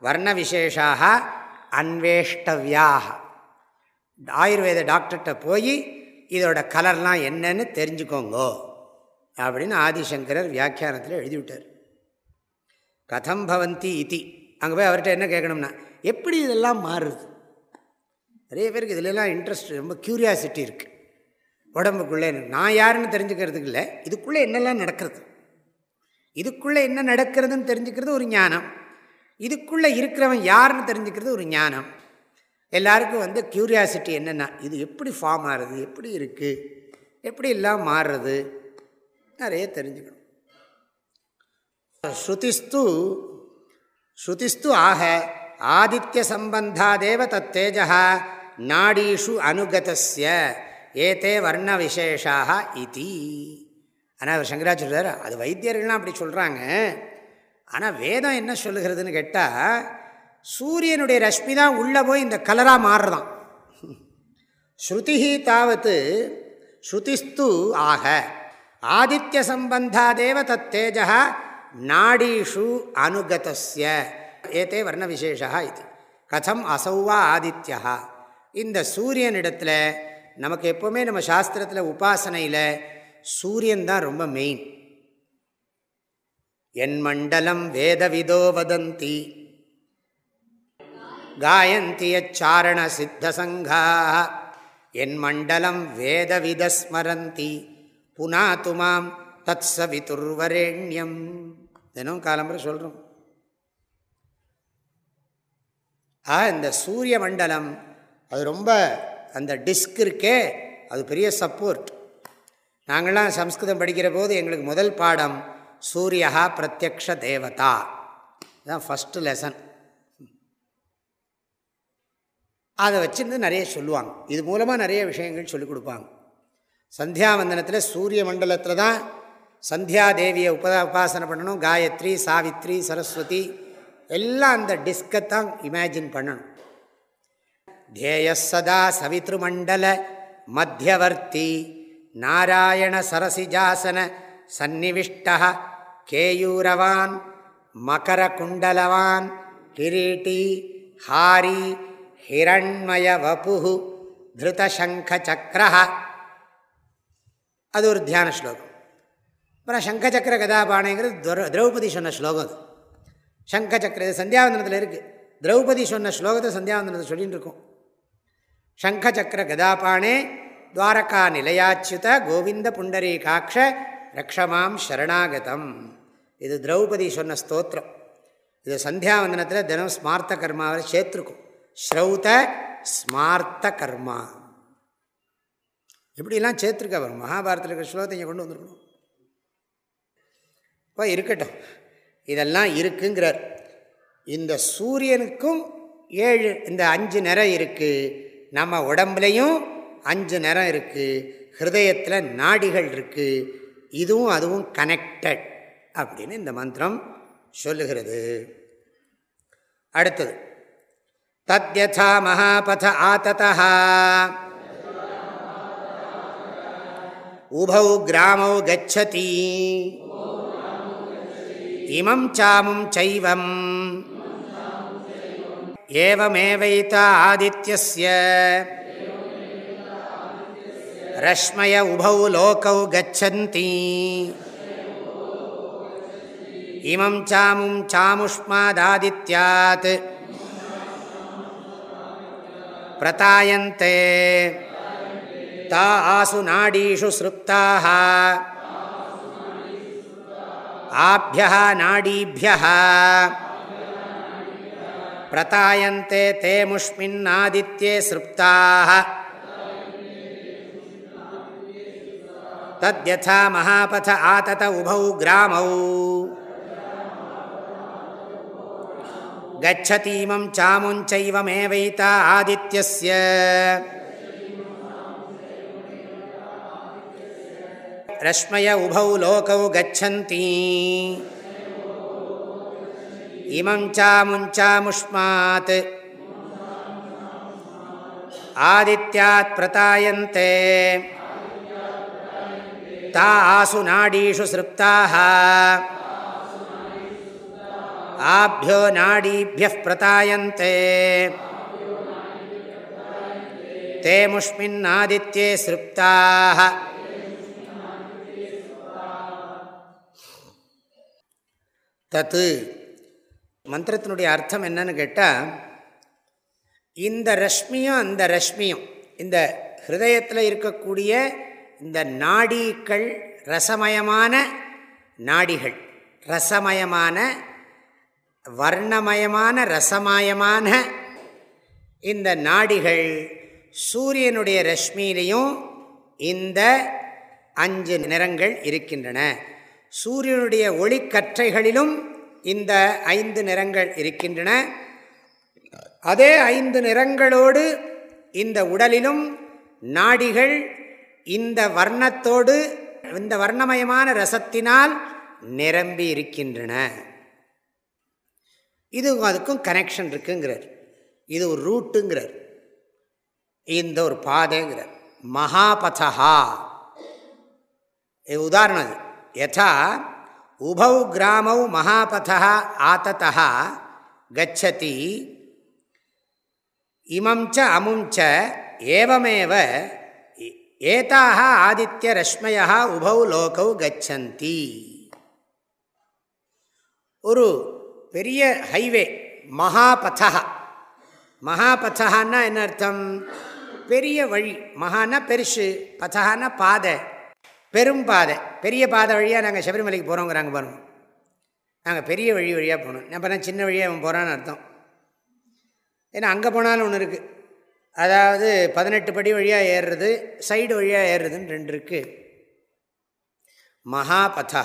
வர்ண விசேஷாக அன்வேஷ்டவியாக. ஆயுர்வேத டாக்டர்கிட்ட போய் இதோட கலர்லாம் என்னன்னு தெரிஞ்சுக்கோங்கோ அப்படின்னு ஆதிசங்கரர் வியாக்கியானத்தில் எழுதிவிட்டார். கதம் பவந்தி இத்தி அங்கே போய் அவர்கிட்ட என்ன கேட்கணும்னா எப்படி இதெல்லாம் மாறுது? நிறைய பேருக்கு இதிலெல்லாம் இன்ட்ரெஸ்ட் ரொம்ப க்யூரியாசிட்டி இருக்குது உடம்புக்குள்ளே நான் யாருன்னு தெரிஞ்சுக்கிறதுக்கு இல்லை. இதுக்குள்ளே என்னெல்லாம் நடக்கிறது? இதுக்குள்ளே என்ன நடக்கிறதுன்னு தெரிஞ்சுக்கிறது ஒரு ஞானம். இதுக்குள்ளே இருக்கிறவன் யாருன்னு தெரிஞ்சுக்கிறது ஒரு ஞானம். எல்லாருக்கும் வந்து க்யூரியாசிட்டி என்னென்னா இது எப்படி ஃபார்ம் ஆகுறது எப்படி இருக்குது எப்படி எல்லாம் மாறுறது? நிறைய தெரிஞ்சுக்கணும். ஸ்ருதிஸ்து ஸ்ருதிஸ்து ஆக ஆதித்ய சம்பந்தாதேவ தத்தேஜா நாடீஷு அனுகதஸ்ய. ஏதே வர்ண விசேஷாக இதி ஆனால் அவர் சங்கராச்சாரியர் அது வைத்தியர்கள்லாம் அப்படி சொல்கிறாங்க ஆனால் வேதம் என்ன சொல்லுகிறதுன்னு கேட்டால் சூரியனுடைய ரஷ்மி தான் உள்ளே போய் இந்த கலராக மாறுறதான் ஸ்ருதி தாவத்து ஸ்ருதிஸ்து ஆக. ஆதித்ய சம்பந்தாதேவ தத்தேஜா நாடீஷு அனுகதஸ்ய. ஏதே வர்ண விசேஷா இது. கதம் அசௌவா ஆதித்யா இந்த சூரியனிடத்தில் நமக்கு எப்போவுமே நம்ம சாஸ்திரத்தில் உபாசனையில் சூரியன் தான் ரொம்ப மெயின் என் மண்டலம் வேதவிதோ வதந்தி. காயந்தியச்சாரண சித்த சித்தசங்கா. என் மண்டலம் வேதவிதஸ்மரந்தி புனாத்துமாம் தத் சவிதுர்வரேண்யம். தினம் காலம்பரை சொல்கிறோம் ஆ இந்த சூரிய மண்டலம் அது ரொம்ப அந்த டிஸ்க் இருக்கே அது பெரிய சப்போர்ட் நாங்கள்லாம் சம்ஸ்கிருதம் படிக்கிற போது எங்களுக்கு முதல் பாடம் சூரியா பிரத்யக்ஷ தேவதா. இதுதான் ஃபஸ்ட்டு லெசன் அதை வச்சுருந்து நிறைய சொல்லுவாங்க. இது மூலமாக நிறைய விஷயங்கள் சொல்லிக் கொடுப்பாங்க. சந்தியாவந்தனத்தில் சூரிய மண்டலத்தில் தான் சந்தியாதேவியை உபதா உபாசனை பண்ணணும். காயத்ரி சாவித்ரி சரஸ்வதி எல்லாம் அந்த டிஸ்கத்தான் இமேஜின் பண்ணணும். தேயசதா சவித்ருமண்டல மத்தியவர்த்தி நாராயண சரசிஜாசன சந்நிவிஷ்ட கேயூரவான் மகரகுண்டலவான் கிரீட்டி ஹாரி ஹிரண்மய வபு திருதசங்கச்சக்கர அது ஒரு தியான ஸ்லோகம். அப்புறம் சங்கச்சக்கர கதாபானைங்கிறது திரௌபதி சொன்ன ஸ்லோகம் அது. சங்கச்சக்கர இது சந்தியாவந்தனத்தில் இருக்குது திரௌபதி சொன்ன ஸ்லோகத்தை சந்தியாவந்தனத்தை சொல்லிகிட்டு இருக்கோம் சங்கச்சக்கர கதாபானே துவாரகா நிலையாச்சுத கோவிந்த புண்டரீ காட்ச ரக்ஷமாம் சரணாகதம். இது திரௌபதி சொன்ன ஸ்தோத்திரம். இது சந்தியாவந்தனத்தில் தினம் ஸ்மார்த்த கர்மாவை சேர்த்துருக்கும். ஸ்ரௌத ஸ்மார்த்த கர்மா. எப்படிலாம் சேர்த்துருக்க வரும் மகாபாரத்தில் இருக்கிற ஸ்லோகத்தை இங்கே கொண்டு வந்துருக்கணும். இப்போ இருக்கட்டும். இதெல்லாம் இருக்குங்கிறார். இந்த சூரியனுக்கும் ஏழு இந்த அஞ்சு நிறம் இருக்குது நம்ம உடம்புலையும் அஞ்சு நிறம் இருக்குது ஹிருதயத்தில் நாடிகள் இருக்குது இதுவும் அதுவும் கனெக்டட் அப்படின்னு இந்த மந்திரம் சொல்லுகிறது. அடுத்தது தத்யதா மகாபத ஆததா உபௌ கிராமௌ கச்சதி. இமம் சாமும் சைவம். ஏவமேவைத ஆதித்யஸ்ய ரஷ்மய உபௌ லோகௌ கச்சந்தி இமம் சாமும் சாமுஷ்மாதாதித்யாத் பிரதாயந்தே தா ஆசு நாடீஷு ஸ்ருப்தாக ஆபிய நாடீபிய பிரதாயந்தே தே முஷ்மின்னாதித்யே சிருப்தாக தத்யதா மகாபத ஆதத உபௌ கிராமௌ கச்சதீமம் சாமுஞ்சைவமேவைதா ஆதித்யஸ்ய ரஷ்மய உபௌ லோகௌ கச்சந்தீ இமஞ்சாமுஞ்சாமுஷ்மாத் ஆதித்யாத் பிரதாயந்தே. தா ஆசு நாடீஷு சிருப்தாக ஆபியோ நாடீபிய பிரதாயந்தே. தே முஷ்மின்னாதித்யே சிருப்தாக தத்து மந்திரத்தினுடைய அர்த்தம் என்னன்னு கேட்டால் இந்த ரஷ்மியும் அந்த ரஷ்மியும் இந்த ஹிருதயத்தில் இருக்கக்கூடிய இந்த நாடிகள் ரசமயமான நாடிகள் ரசமயமான வர்ணமயமான ரசமயமான இந்த நாடிகள் சூரியனுடைய ரஷ்மியிலையும் இந்த அஞ்சு நிறங்கள் இருக்கின்றன. சூரியனுடைய ஒளிக்கற்றைகளிலும் இந்த ஐந்து நிறங்கள் இருக்கின்றன. அதே ஐந்து நிறங்களோடு இந்த உடலிலும் நாடிகள் இந்த வர்ணத்தோடு இந்த வர்ணமயமான ரசத்தினால் நிரம்பி இருக்கின்றன. இது அதுக்கும் கனெக்ஷன் இருக்குங்கிறார். இது ஒரு ரூட்டுங்கிறார் இந்த ஒரு பாதைங்கிறார். மகாபதா இது உதாரணம் அது. யதா உபௌ கிராமௌ மகாபதா ஆத்ததா கச்சதி இமம் ச அமும் ச ஏவமேவ ஏதாக ஆதித்ய ரஷ்மயா உபௌ லோகௌ கச்சந்தி ஒரு பெரிய ஹைவே மகாபதா மகாபதான்னா என்ன அர்த்தம் பெரிய வழி மகானா பெருசு பதகான பாதை பெரும் பாதை. பெரிய பாதை வழியாக நாங்கள் சபரிமலைக்கு போகிறோங்கிறாங்க பாருங்கள் நாங்கள் பெரிய வழி வழியாக போகணும் அப்போ நான் சின்ன வழியாக அவன் போகிறான்னு அர்த்தம். ஏன்னா அங்கே போனாலும் ஒன்று இருக்குது அதாவது பதினெட்டு படி வழியாக ஏறுறது சைடு வழியாக ஏறுறதுன்னு ரெண்டு இருக்குது மகாபதா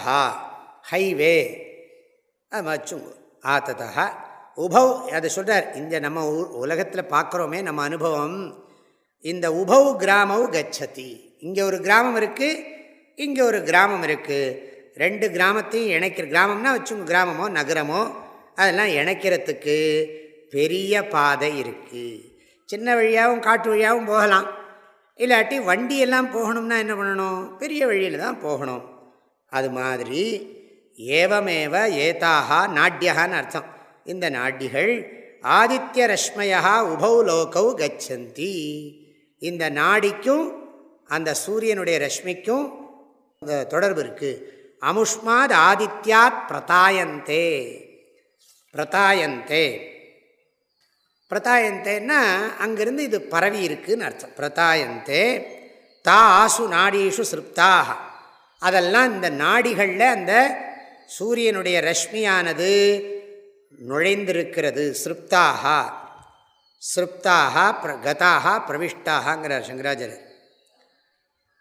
ஹைவே. அது மச்சுங்க ஆத்ததா உபவ் அது சொல்கிறார் இந்த நம்ம உலகத்தில் பார்க்குறோமே நம்ம அனுபவம். இந்த உபவ் கிராமவு கச்சதி. இங்கே ஒரு கிராமம் இருக்குது இங்கே ஒரு கிராமம் இருக்குது ரெண்டு கிராமத்தையும் இணைக்கிற கிராமம்னா வச்சுங்க கிராமமோ நகரமோ அதெல்லாம் இணைக்கிறதுக்கு பெரிய பாதை இருக்குது சின்ன வழியாகவும் காட்டு வழியாகவும் போகலாம். இல்லாட்டி வண்டியெல்லாம் போகணும்னா என்ன பண்ணணும்? பெரிய வழியில் தான் போகணும். அது மாதிரி ஏவமேவ ஏதாகா நாட்டியகான்னு அர்த்தம். இந்த நாட்டிகள் ஆதித்ய ரஷ்மயா உபௌ லோகௌ கச்சந்தி. இந்த நாடிக்கும் அந்த சூரியனுடைய ரஷ்மிக்கும் தொடர்பு இருக்குது அமுஷ்மாத் ஆதித்யாத் பிரதாயந்தே. பிரதாயந்தே. பிரதாயந்தேன்னா அங்கிருந்து இது பரவி இருக்குன்னு அர்த்தம். பிரதாயந்தே தா ஆசு நாடீஷு சிருப்தாக. அதெல்லாம் இந்த நாடிகளில் அந்த சூரியனுடைய ரஷ்மியானது நுழைந்திருக்கிறது. சிருப்தாக. சிருப்தாக பிர கதாக பிரவிஷ்டாகங்கிறார் சங்கராச்சாரியர்.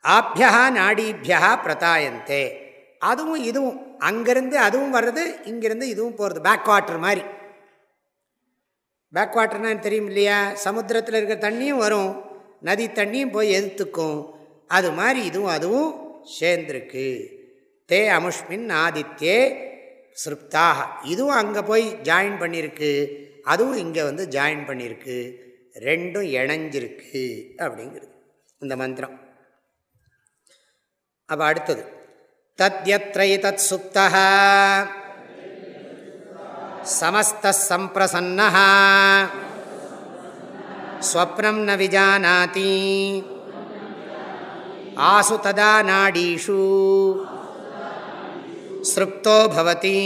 ஆப்யா நாடிபியா பிரதாயந்தே. அதுவும் இதுவும் அங்கேருந்து அதுவும் வர்றது இங்கேருந்து இதுவும் போகிறது பேக் வாட்டர் மாதிரி பேக் வாட்டர்னா தெரியும் இல்லையா? சமுத்திரத்தில் இருக்கிற தண்ணியும் வரும். நதி தண்ணியும் போய் எதிர்த்துக்கும். அது மாதிரி இதுவும் அதுவும் சேர்ந்துருக்கு. தே அமுஷ்மின் ஆதித்யே சிருப்தாக. இதுவும் அங்கே போய் ஜாயின் பண்ணியிருக்கு அதுவும் இங்கே வந்து ஜாயின் பண்ணியிருக்கு ரெண்டும் இணைஞ்சிருக்கு அப்படிங்கிறது. இந்த மந்திரம். அப்போ அடுத்தது. தத்யத்ரை தத் சுப்தா சமஸ்தம்பிரசன்ன ஸ்வப்னம் ந விஜானாதி. ஆசு ததா நாடீஷு. ஸ்ருப்தோ பவதி.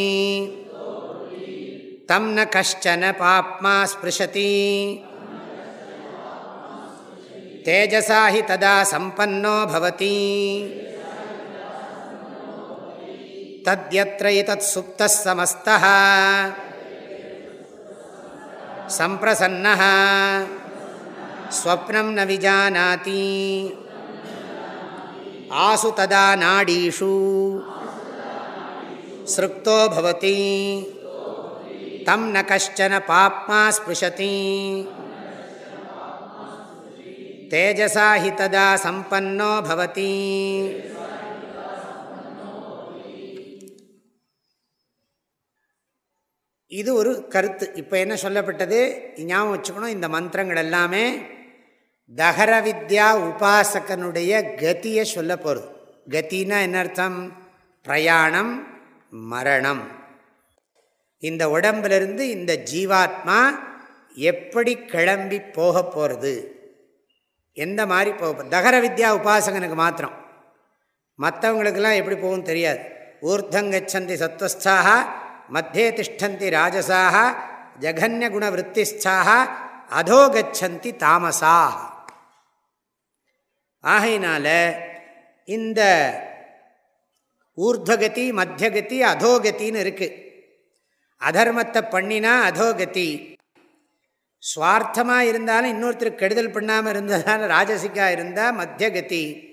தம் ந கஷ்டன பாப்மா ஸ்பிருஷதி. தேஜசாஹி ததா சம்பன்னோ பவதி. तद्यत्र एतत्सुप्तः समस्तः। सम्प्रसन्नः। स्वप्नं न विजानाति। आसु तदा नाडीषु। सृक्तो भवति। तं न कश्चन पाप्मा स्पृशति। तेजसा हि तदा सम्पन्नो भवति। இது ஒரு கருத்து. இப்போ என்ன சொல்லப்பட்டது? ஞாபகம் வச்சுக்கணும் இந்த மந்திரங்கள் எல்லாமே தகர வித்யா உபாசகனுடைய கதியை சொல்ல போகிறது கத்தின்னா என்ன அர்த்தம்? பிரயாணம் மரணம். இந்த உடம்பிலிருந்து இந்த ஜீவாத்மா எப்படி கிளம்பி போக போகிறது எந்த மாதிரி போக தகர வித்யா உபாசகனுக்கு மாத்திரம். மற்றவங்களுக்கெல்லாம் எப்படி போகும் தெரியாது. ஊர்தங்கச்சந்தி சத்வஸ்தாக மத்தியே திஷ்டந்தி ராஜசாக ஜகன்யகுணவருத்திஸ்தாக அதோ கச்சந்தி தாமசாக ஆகையினால இந்த ஊர்துவகதி மத்தியகதி அதோகத்தின்னு இருக்குது அதர்மத்தை பண்ணினா அதோகதி சுவார்த்தமாக இருந்தாலும் இன்னொருத்தருக்கு கெடுதல் பண்ணாமல் இருந்ததால் ராஜசிக்காக இருந்தால் மத்தியகதி.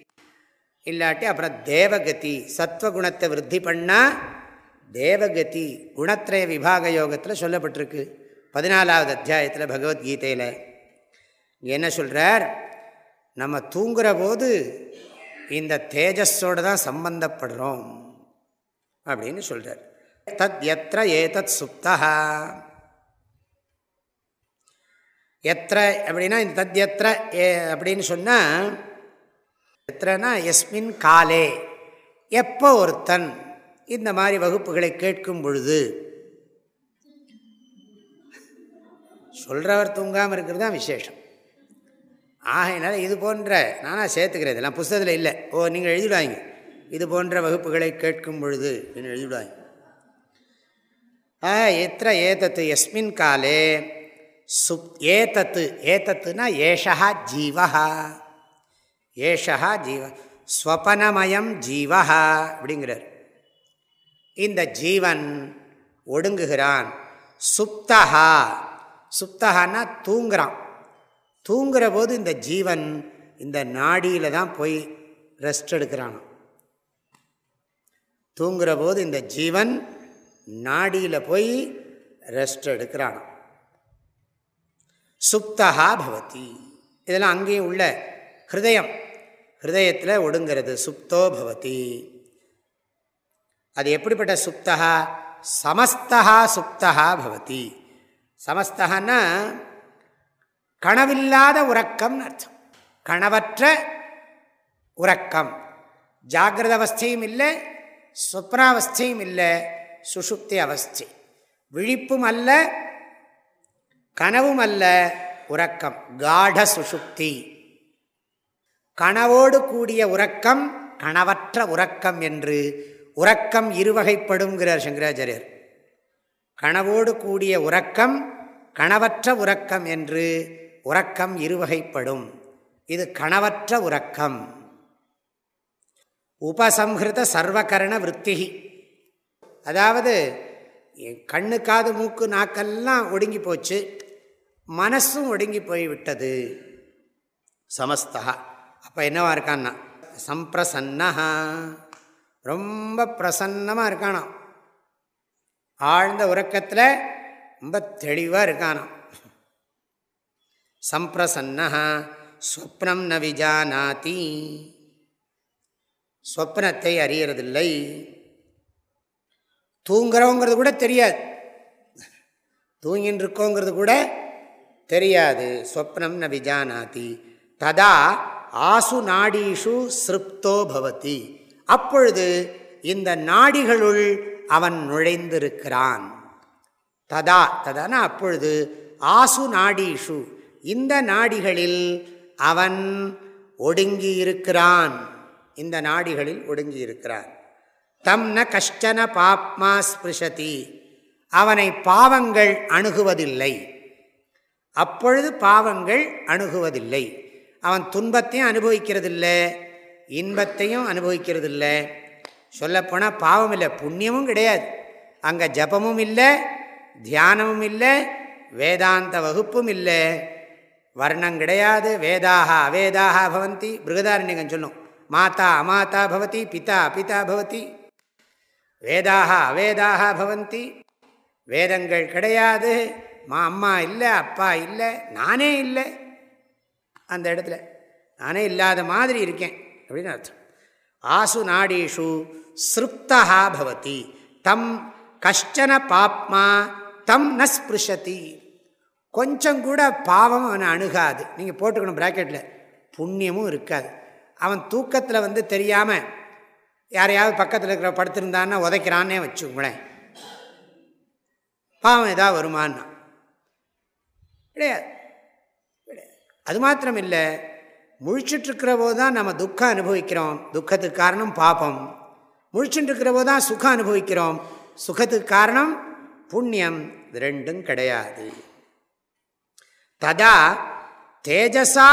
இல்லாட்டி அப்புறம் தேவகதி சத்வகுணத்தை விருத்தி பண்ணால் தேவகதி குணத்திரய விபாக யோகத்தில் சொல்லப்பட்டிருக்கு. பதினாலாவது அத்தியாயத்தில் பகவத்கீதையில். என்ன சொல்கிறார் நம்ம தூங்குகிற போது இந்த தேஜஸோடு தான் சம்பந்தப்படுறோம் அப்படின்னு சொல்கிறார் தத் எத்த ஏதத் சுப்தா எத்த அப்படின்னா இந்த தத் எத்த ஏ அப்படின்னு சொன்னால் எத்தனா எஸ்மின் காலே. எப்போ ஒருத்தன் இந்த மாதிரி வகுப்புகளை கேட்கும் பொழுது சொல்கிறவர் தூங்காமல் இருக்கிறது தான் விசேஷம். ஆகையினால இது போன்ற நானாக சேர்த்துக்கிறேன் இதெல்லாம் புஸ்தகத்தில் இல்லை. ஓ நீங்கள் எழுதிடுவாங்க இது போன்ற வகுப்புகளை கேட்கும் பொழுது எழுதிடுவாங்க ஆ எத்தனை ஏதத்து எஸ்மின் காலே சுப் ஏதத்து ஏதத்துனா ஏஷா ஜீவா ஏஷா ஜீவ ஸ்வபனமயம் ஜீவா அப்படிங்கிறார். இந்த ஜீவன் ஒடுங்குகிறான். சுப்தஹா. சுப்தஹான்னா தூங்குறான். தூங்குற போது இந்த ஜீவன் இந்த நாடியில் தான் போய் ரெஸ்ட் எடுக்கிறான். தூங்குற போது இந்த ஜீவன் நாடியில் போய் ரெஸ்ட் எடுக்கிறான். சுப்தகா பவதி. இதெல்லாம் அங்கேயும் உள்ள ஹிருதயம். ஹிருதயத்தில் ஒடுங்கிறது சுப்தோ பவதி. அது எப்படிப்பட்ட சுப்தா சமஸ்தா சுப்தா பவதி. சமஸ்தகன்னா கனவில்லாத உறக்கம்னு அர்த்தம். கனவற்ற உறக்கம். ஜாகிரத அவஸ்தையும் இல்லை சுப்னாவஸ்தையும் இல்லை சுஷுப்தி அவஸ்தை. விழிப்பும் அல்ல கனவும் அல்ல உறக்கம். காட சுஷுப்தி கனவோடு கூடிய உறக்கம் கனவற்ற உறக்கம் என்று உறக்கம் இருவகைப்படுங்கிறார் சங்கராச்சாரியர். கனவோடு கூடிய உறக்கம் கணவற்ற உறக்கம் என்று உறக்கம் இருவகைப்படும். இது கணவற்ற உறக்கம். உபசம்ஹிருத சர்வகரண விற்த்திகி அதாவது கண்ணு காது மூக்கு நாக்கெல்லாம் ஒடுங்கி போச்சு மனசும் ஒடுங்கி போய்விட்டது சமஸ்தா அப்போ என்னவா இருக்கான்னா? சம்பிரசன்னா ரொம்ப பிரசன்னமாக இருக்கானாம். ஆழ்ந்த உறக்கத்தில் ரொம்ப தெளிவாக இருக்கானாம். சம்பிரசன்னா ஸ்வப்னம் ந விஜானாதி. ஸ்வப்னத்தை அறியறதில்லை. தூங்குறோங்கிறது கூட தெரியாது. தூங்கின்னு இருக்கோங்கிறது கூட தெரியாது. ஸ்வப்னம் ந விஜானாதி. ததா ஆசு நாடீஷு சிருப்தோ பவதி. அப்பொழுது இந்த நாடிகளுள் அவன் நுழைந்திருக்கிறான். ததா ததான அப்பொழுது ஆசு நாடீஷு. இந்த நாடிகளில் அவன் ஒடுங்கி இருக்கிறான் இந்த நாடிகளில் ஒடுங்கி இருக்கிறான் தம் ந கஷ்டன பாப்மா ஸ்பிருஷதி. அவனை பாவங்கள் அணுகுவதில்லை. அப்பொழுது பாவங்கள் அணுகுவதில்லை. அவன் துன்பத்தையும் அனுபவிக்கிறதில்லை. இன்பத்தையும் அனுபவிக்கிறதில்லை. சொல்லப்போனால் பாவம் இல்லை புண்ணியமும் கிடையாது. அங்கே ஜபமும் இல்லை தியானமும் இல்லை வேதாந்த வகுப்பும் இல்லை. வர்ணம் கிடையாது வேதாக அவேதாக பவந்தி பிருகதாரண்யகம் சொல்லும். மாதா அமாதா பவதி பிதா அபிதா பவதி. வேதாக அவேதாக பவந்தி. வேதங்கள் கிடையாது மா அம்மா இல்லை அப்பா இல்லை நானே இல்லை. அந்த இடத்துல நானே இல்லாத மாதிரி இருக்கேன். அப்படின்னு அர்த்தம் ஆசு நாடீஷு சிருப்தா பவதி. தம் கஷ்டன பாப்மா தம் ந ஸ்பிருஷதி கொஞ்சம் கூட பாவம் அவனை அணுகாது. நீங்கள் போட்டுக்கணும் ப்ராக்கெட்டில் புண்ணியமும் இருக்காது. அவன் தூக்கத்தில் வந்து தெரியாமல் யாரையாவது பக்கத்தில் இருக்கிற படுத்திருந்தான்னா உதைக்கிறான்னே வச்சுக்கோங்களேன். பாவம் ஏதாவது வருமானா கிடையாது. அது மாத்திரம் இல்லை முழிச்சிட்ருக்கிற போது தான் நம்ம துக்கம் அனுபவிக்கிறோம். துக்கத்துக்கு காரணம் பாபம். முழிச்சுட்டுருக்கிற போது தான் சுகம் அனுபவிக்கிறோம். சுகத்துக்கு காரணம் புண்ணியம். இது ரெண்டும் கிடையாது. ததா தேஜசா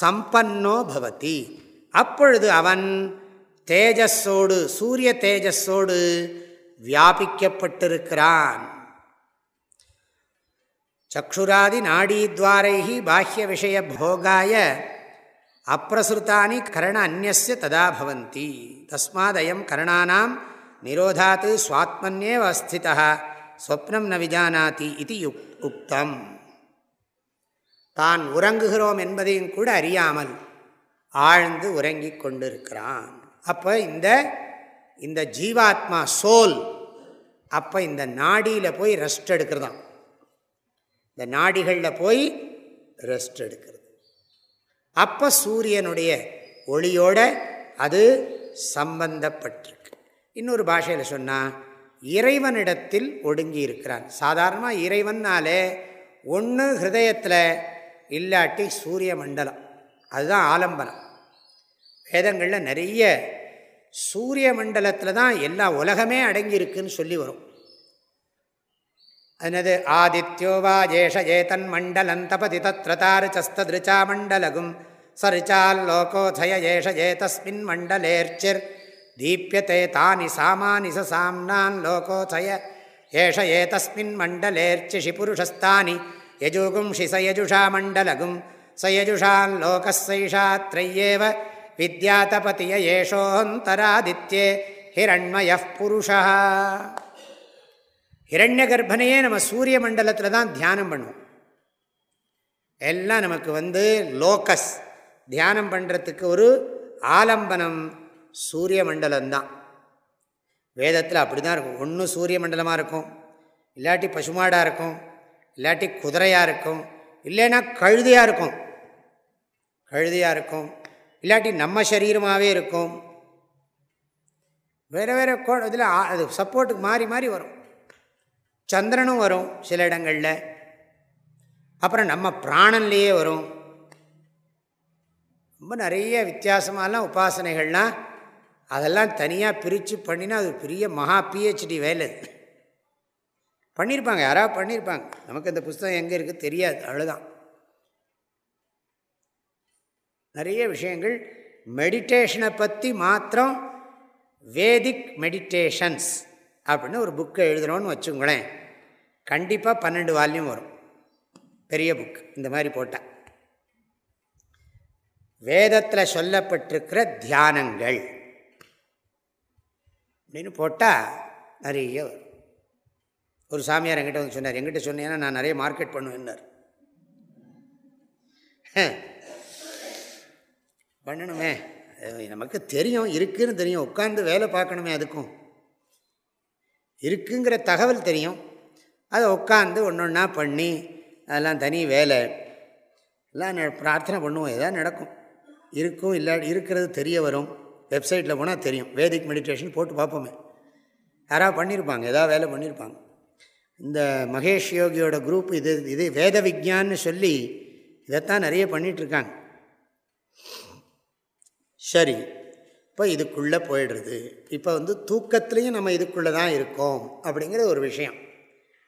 சம்பன்னோ பவதி. அப்பொழுது அவன் தேஜஸோடு சூரிய தேஜஸோடு வியாபிக்கப்பட்டிருக்கிறான். சக்ஷுராதி நாடீத்வாரைகி பாஹ்ய விஷய போகாய அப்பிரசுத்தானி கரண அந்நிய ததா பவந்தி. தஸ்மாதயம் கரணானாம் நிரோதாத் சுவாத்மன்யேவ அஸ்திதா ஸ்வப்னம் ந விஜானாதி இது உக்தம். தான் உறங்குகிறோம் என்பதையும் கூட அறியாமல் ஆழ்ந்து உறங்கி கொண்டிருக்கிறான். அப்போ இந்த இந்த ஜீவாத்மா சோல் அப்போ இந்த நாடியில் போய் ரெஸ்ட் எடுக்கிறதாம். இந்த நாடிகளில் போய் ரெஸ்ட் எடுக்கிறது. அப்போ சூரியனுடைய ஒளியோட அது சம்பந்தப்பட்டிருக்கு. இன்னொரு பாஷையில் சொன்னால் இறைவனிடத்தில் ஒடுங்கி இருக்கிறான். சாதாரணமாக இறைவன்னாலே ஒன்று ஹிருதயத்தில் இல்லாட்டி சூரிய மண்டலம். அதுதான் ஆலம்பனம். வேதங்களில் நிறைய சூரிய மண்டலத்தில் தான் எல்லா உலகமே அடங்கியிருக்குன்னு சொல்லி வரும். அதனது ஆதித்யோவா ஜேஷ ஏதன் மண்டலம் தபதி தத்ரதாரு சஸ்திருச்சா மண்டலகும் சரிச்சால்லோகோதய ஏஷ ஏதஸ்மின் மண்டலேர்ச்சிர் தீபியத்தை தானி சாமானி சாம்னான் லோகோதய ஏஷ ஏதஸ்மின் மண்டலேர்ச்சிஷி புருஷஸ்தானி யஜுகும்ஷி சயஜுஷா மண்டலகும் சயஜுஷான் லோகசைஷா வித்யாதபதிய ஏஷோந்தராதித்யே ஹிரண்மய புருஷா ஹிரண்ய கர்ப்பனையே நம்ம சூரிய மண்டலத்தில் தான் தியானம் பண்ணுவோம். எல்லாம் நமக்கு வந்து லோக்கஸ் தியானம் பண்ணுறதுக்கு ஒரு ஆலம்பனம் சூரிய மண்டலம்தான் வேதத்தில் அப்படி தான் இருக்கும். ஒன்று சூரிய மண்டலமாக இருக்கும். இல்லாட்டி பசுமாடாக இருக்கும். இல்லாட்டி குதிரையாக இருக்கும். இல்லைன்னா கழுதையாக இருக்கும். கழுதையாக இருக்கும். இல்லாட்டி நம்ம சரீரமாகவே இருக்கும். வேறு வேறு கோ இதில் அது சப்போர்ட்டுக்கு மாறி மாறி வரும். சந்திரனும் வரும் சில இடங்களில். அப்புறம் நம்ம பிராணன்லேயே வரும். ரொம்ப நிறைய வித்தியாசமாலாம் உபாசனைகள்லாம் அதெல்லாம் தனியாக பிரித்து பண்ணினா அது பெரிய மகா பிஹெச்டி வேலை பண்ணியிருப்பாங்க யாராவது பண்ணியிருப்பாங்க நமக்கு இந்த புஸ்தகம் எங்கே இருக்குது தெரியாது அவ்வளோதான் நிறைய விஷயங்கள். மெடிடேஷனை பற்றி மாத்திரம் வேதிக் மெடிடேஷன்ஸ் அப்படின்னு ஒரு புக்கை எழுதுகிறோன்னு வச்சுங்களேன். கண்டிப்பாக பன்னெண்டு வால்யூம் வரும். பெரிய புக் இந்த மாதிரி போட்டால் வேதத்தில் சொல்லப்பட்டிருக்கிற தியானங்கள் அப்படின்னு போட்டால் நிறைய வரும். ஒரு சாமியார் என்கிட்ட வந்து சொன்னார். எங்கிட்ட சொன்னீங்கன்னா நான் நிறைய மார்க்கெட் பண்ணுவேன்னார். பண்ணணுமே. நமக்கு தெரியும் இருக்குன்னு தெரியும். உட்காந்து வேலை பார்க்கணுமே அதுக்கும். இருக்குங்கிற தகவல் தெரியும். அதை உட்காந்து ஒன்று ஒன்றா பண்ணி அதெல்லாம் தனி வேலை. எல்லாம் பிரார்த்தனை பண்ணுவோம். எதாவது நடக்கும். இருக்கும் இல்லை இருக்கிறது தெரிய வரும். வெப்சைட்டில் போனால் தெரியும். வேதிக் மெடிடேஷன் போட்டு பார்ப்போமே. யாராவது பண்ணியிருப்பாங்க ஏதாவது வேலை பண்ணியிருப்பாங்க இந்த மகேஷ் யோகியோட குரூப் இது இது வேத விஜான்னு சொல்லி இதைத்தான் நிறைய பண்ணிகிட்ருக்காங்க சரி. இப்போ இதுக்குள்ளே போயிடுறது. இப்போ வந்து தூக்கத்துலேயும் நம்ம இதுக்குள்ளே தான் இருக்கோம் அப்படிங்கிற ஒரு விஷயம்.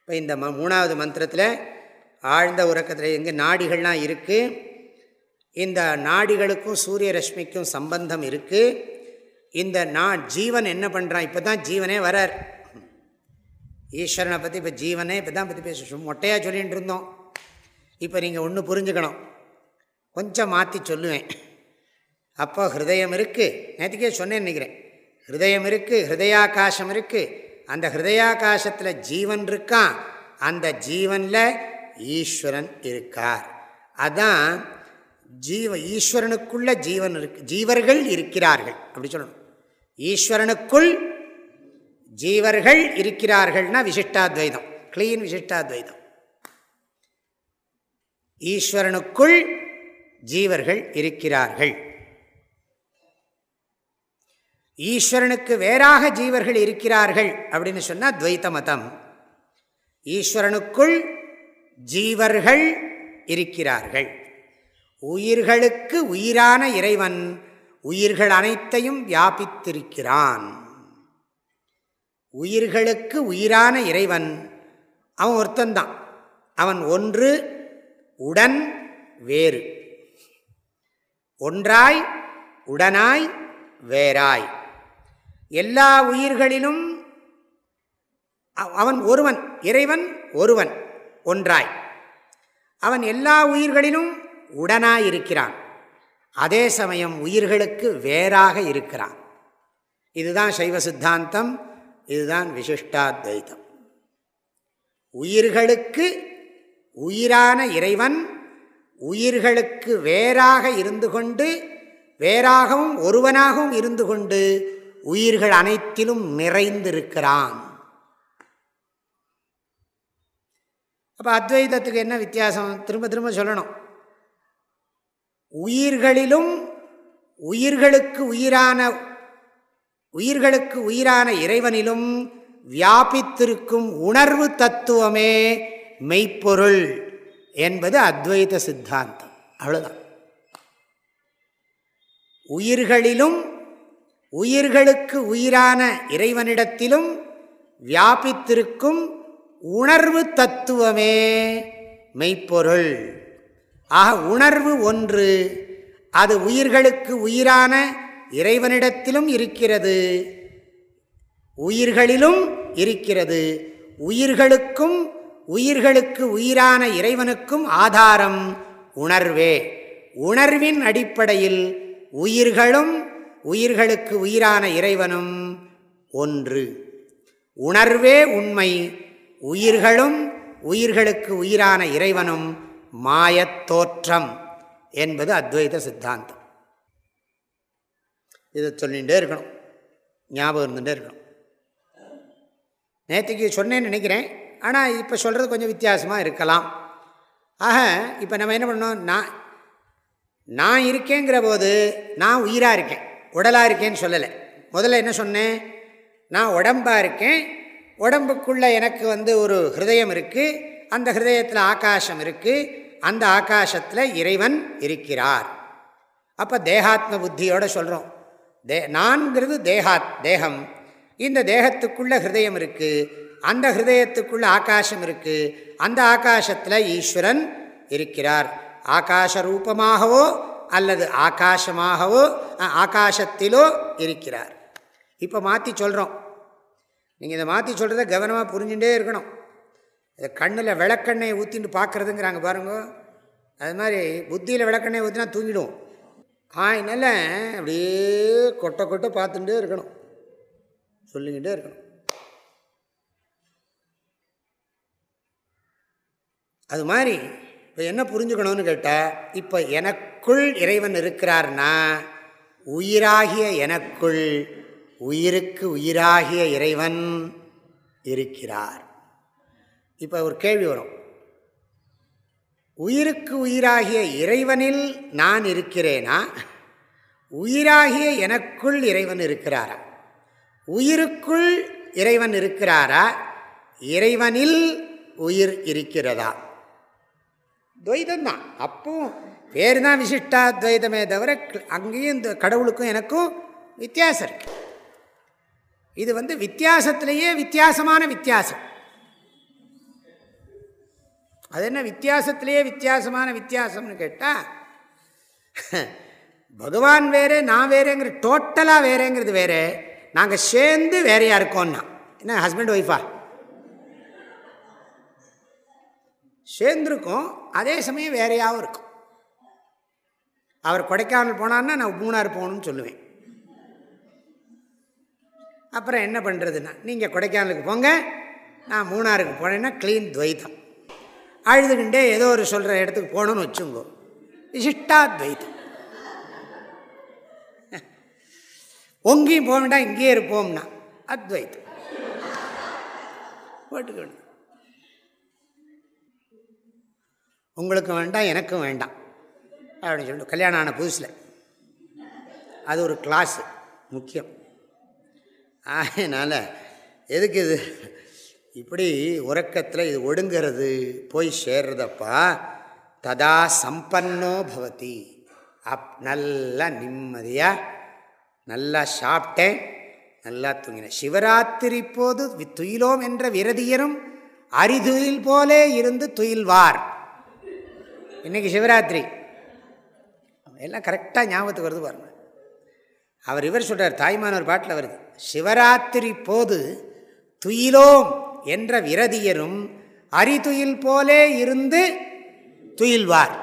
இப்போ இந்த ம மூணாவது மந்திரத்தில் ஆழ்ந்த உறக்கத்தில் எங்கே நாடிகள்லாம் இருக்குது இந்த நாடிகளுக்கும் சூரிய ரஷ்மிக்கும் சம்பந்தம் இருக்குது இந்த நா ஜீவன் என்ன பண்ணுறான் இப்போ தான் ஜீவனே வரார். ஈஸ்வரனை பற்றி இப்போ ஜீவனே இப்போ தான் பற்றி பேச மொட்டையாக சொல்லிகிட்டு இருந்தோம். இப்போ நீங்கள் ஒன்று புரிஞ்சுக்கணும். கொஞ்சம் மாற்றி சொல்லுவேன். அப்போ ஹிருதயம் இருக்குது நேற்றுக்கே சொன்னேன் நினைக்கிறேன். ஹிருதயம் இருக்குது ஹிருதயாகாசம் இருக்குது அந்த ஹிருதயாகாசத்தில் ஜீவன் இருக்கான். அந்த ஜீவனில் ஈஸ்வரன் இருக்கார். அதான் ஜீவ ஈஸ்வரனுக்குள்ள ஜீவன் இருக்கு ஜீவர்கள் இருக்கிறார்கள் அப்படி சொல்லணும். ஈஸ்வரனுக்குள் ஜீவர்கள் இருக்கிறார்கள்னா விசிஷ்டாத்வைதம். கிளீன் விசிஷ்டாத்வைதம். ஈஸ்வரனுக்குள் ஜீவர்கள் இருக்கிறார்கள். ஈஸ்வரனுக்கு வேறாக ஜீவர்கள் இருக்கிறார்கள் அப்படின்னு சொன்னால் துவைத்த மதம். ஈஸ்வரனுக்குள் ஜீவர்கள் இருக்கிறார்கள். உயிர்களுக்கு உயிரான இறைவன் உயிர்கள் அனைத்தையும் வியாபித்திருக்கிறான். உயிர்களுக்கு உயிரான இறைவன் அவன் ஒருத்தந்தான். அவன் ஒன்று உடன் வேறு. ஒன்றாய் உடனாய் வேறாய். எல்லா உயிர்களிலும் அவன் ஒருவன் இறைவன் ஒருவன் ஒன்றாய். அவன் எல்லா உயிர்களிலும் உடனாய் இருக்கிறான் அதே சமயம் உயிர்களுக்கு வேறாக இருக்கிறான். இதுதான் சைவ சித்தாந்தம் இதுதான் விசிஷ்டாத்வைத்தம். உயிர்களுக்கு உயிரான இறைவன் உயிர்களுக்கு வேறாக இருந்து கொண்டு வேறாகவும் ஒருவனாகவும் இருந்து கொண்டு உயிர்கள் அனைத்திலும் நிறைந்திருக்கிறான். அப்போ அத்வைதத்துக்கு என்ன வித்தியாசம்? திரும்ப திரும்ப சொல்லணும். உயிர்களிலும் உயிர்களுக்கு உயிரான உயிர்களுக்கு உயிரான இறைவனிலும் வியாபித்திருக்கும் உணர்வு தத்துவமே மெய்ப்பொருள் என்பது அத்வைத சித்தாந்தம். அவ்வளோதான் உயிர்களிலும் உயிர்களுக்கு உயிரான இறைவனிடத்திலும் வியாபித்திருக்கும் உணர்வு தத்துவமே மெய்ப்பொருள். ஆக உணர்வு ஒன்று அது உயிர்களுக்கு உயிரான இறைவனிடத்திலும் இருக்கிறது. உயிர்களிலும் இருக்கிறது. உயிர்களுக்கும் உயிர்களுக்கு உயிரான இறைவனுக்கும் ஆதாரம் உணர்வே. உணர்வின் அடிப்படையில் உயிர்களும் உயிர்களுக்கு உயிரான இறைவனும் ஒன்று. உணர்வே உண்மை உயிர்களும் உயிர்களுக்கு உயிரான இறைவனும் மாயத்தோற்றம் என்பது அத்வைத சித்தாந்தம். இதை சொல்லிகிட்டே இருக்கணும். ஞாபகம் இருந்துகிட்டே இருக்கணும். நேற்றுக்கு சொன்னேன்னு நினைக்கிறேன். ஆனால் இப்போ சொல்கிறது கொஞ்சம் வித்தியாசமாக இருக்கலாம். ஆக இப்போ நம்ம என்ன பண்ணோம் நான் நான் இருக்கேங்கிற போது நான் உயிராக இருக்கேன். உடலாக இருக்கேன்னு சொல்லலை. முதல்ல என்ன சொன்னேன்? நான் உடம்பாக இருக்கேன். உடம்புக்குள்ளே எனக்கு வந்து ஒரு ஹிருதயம் இருக்குது அந்த ஹிருதயத்தில் ஆகாசம் இருக்குது அந்த ஆகாசத்தில் இறைவன் இருக்கிறார். அப்போ தேகாத்ம புத்தியோடு சொல்கிறோம் தே நான்கிறது தேகாத் தேகம். இந்த தேகத்துக்குள்ள ஹிருதயம் இருக்குது அந்த ஹிருதயத்துக்குள்ளே ஆகாசம் இருக்குது அந்த ஆகாசத்தில் ஈஸ்வரன் இருக்கிறார். ஆகாச ரூபமாகவோ அல்லது ஆகாசமாகவோ ஆகாசத்திலோ இருக்கிறார். இப்போ மாற்றி சொல்கிறோம் நீங்கள் இதை மாற்றி சொல்கிறத கவனமாக புரிஞ்சுட்டே இருக்கணும். இதை கண்ணில் விளக்கெண்ணை ஊற்றிட்டு பார்க்குறதுங்கிறாங்க பாருங்க. அது மாதிரி புத்தியில் விளக்கெண்ணை ஊற்றினா தூங்கிடும் ஆயினால அப்படியே கொட்டை கொட்டை பார்த்துட்டே இருக்கணும். சொல்லிக்கிட்டே இருக்கணும். அது மாதிரி இப்போ என்ன புரிஞ்சுக்கணும்னு கேட்டால் இப்போ எனக்குள் இறைவன் இருக்கிறார்னா உயிராகிய எனக்குள் உயிருக்கு உயிராகிய இறைவன் இருக்கிறார். இப்போ ஒரு கேள்வி வரும். உயிருக்கு உயிராகிய இறைவனில் நான் இருக்கிறேனா? உயிராகிய எனக்குள் இறைவன் இருக்கிறாரா? உயிருக்குள் இறைவன் இருக்கிறாரா? இறைவனில் உயிர் இருக்கிறதா? துவைதம் தான் அப்பவும் பேர் தான் விசிஷ்டாத்வைதமே தவிர அங்கேயும் இந்த கடவுளுக்கும் எனக்கும் வித்தியாசம் இருக்கு. இது வந்து வித்தியாசத்திலேயே வித்தியாசமான வித்தியாசம். அது என்ன வித்தியாசத்திலேயே வித்தியாசமான வித்தியாசம்னு கேட்டால் பகவான் வேறு நான் வேறேங்கிற டோட்டலாக வேறேங்கிறது வேறு நாங்கள் சேர்ந்து வேறையாக இருக்கோம்னா. என்ன ஹஸ்பண்ட் ஒய்ஃபா சேர்ந்துருக்கும். அதே சமயம் வேறையாகவும் இருக்கும். அவர் கொடைக்கானல் போனான்னா நான் மூணாறு போகணும்னு சொல்லுவேன். அப்புறம் என்ன பண்ணுறதுன்னா நீங்கள் கொடைக்கானலுக்கு போங்க. நான் மூணாருக்கு போனேன்னா க்ளீன் துவைத்தம். அழுதுகிண்டே ஏதோ ஒரு சொல்கிற இடத்துக்கு போகணும்னு வச்சுங்கோ. விசிஷ்டாத்வைத்தம் ஒங்கேயும் போக வேண்டாம் இங்கேயே இருப்போம்னா அத்வைத்தம். போட்டுக்கணும். உங்களுக்கு வேண்டாம் எனக்கும் வேண்டாம். அப்படின்னு சொல்லிட்டு கல்யாணம் ஆன புதுசில். அது ஒரு கிளாஸு முக்கியம். அதனால் எதுக்கு இது? இப்படி உறக்கத்தில் இது ஒடுங்கிறது போய் சேர்றதப்பா ததா சம்பன்னோ பவதி. அப் நல்லா நிம்மதியாக நல்லா சாப்பிட்டேன் நல்லா தூங்கினேன். சிவராத்திரி போது துயிலோம் என்ற விரதியரும் அரிதுயில் போலே இருந்து துயில்வார். இன்றைக்கி சிவராத்திரி. எல்லாம் கரெக்டாக ஞாபகத்துக்கு வருது பாருங்கள் அவர் இவர் சொல்கிறார் தாய்மானவர் பாட்டில் வருது. சிவராத்திரி போது துயிலோம் என்ற விரதியரும் அரிதுயில் போலே இருந்து துயில்வார்.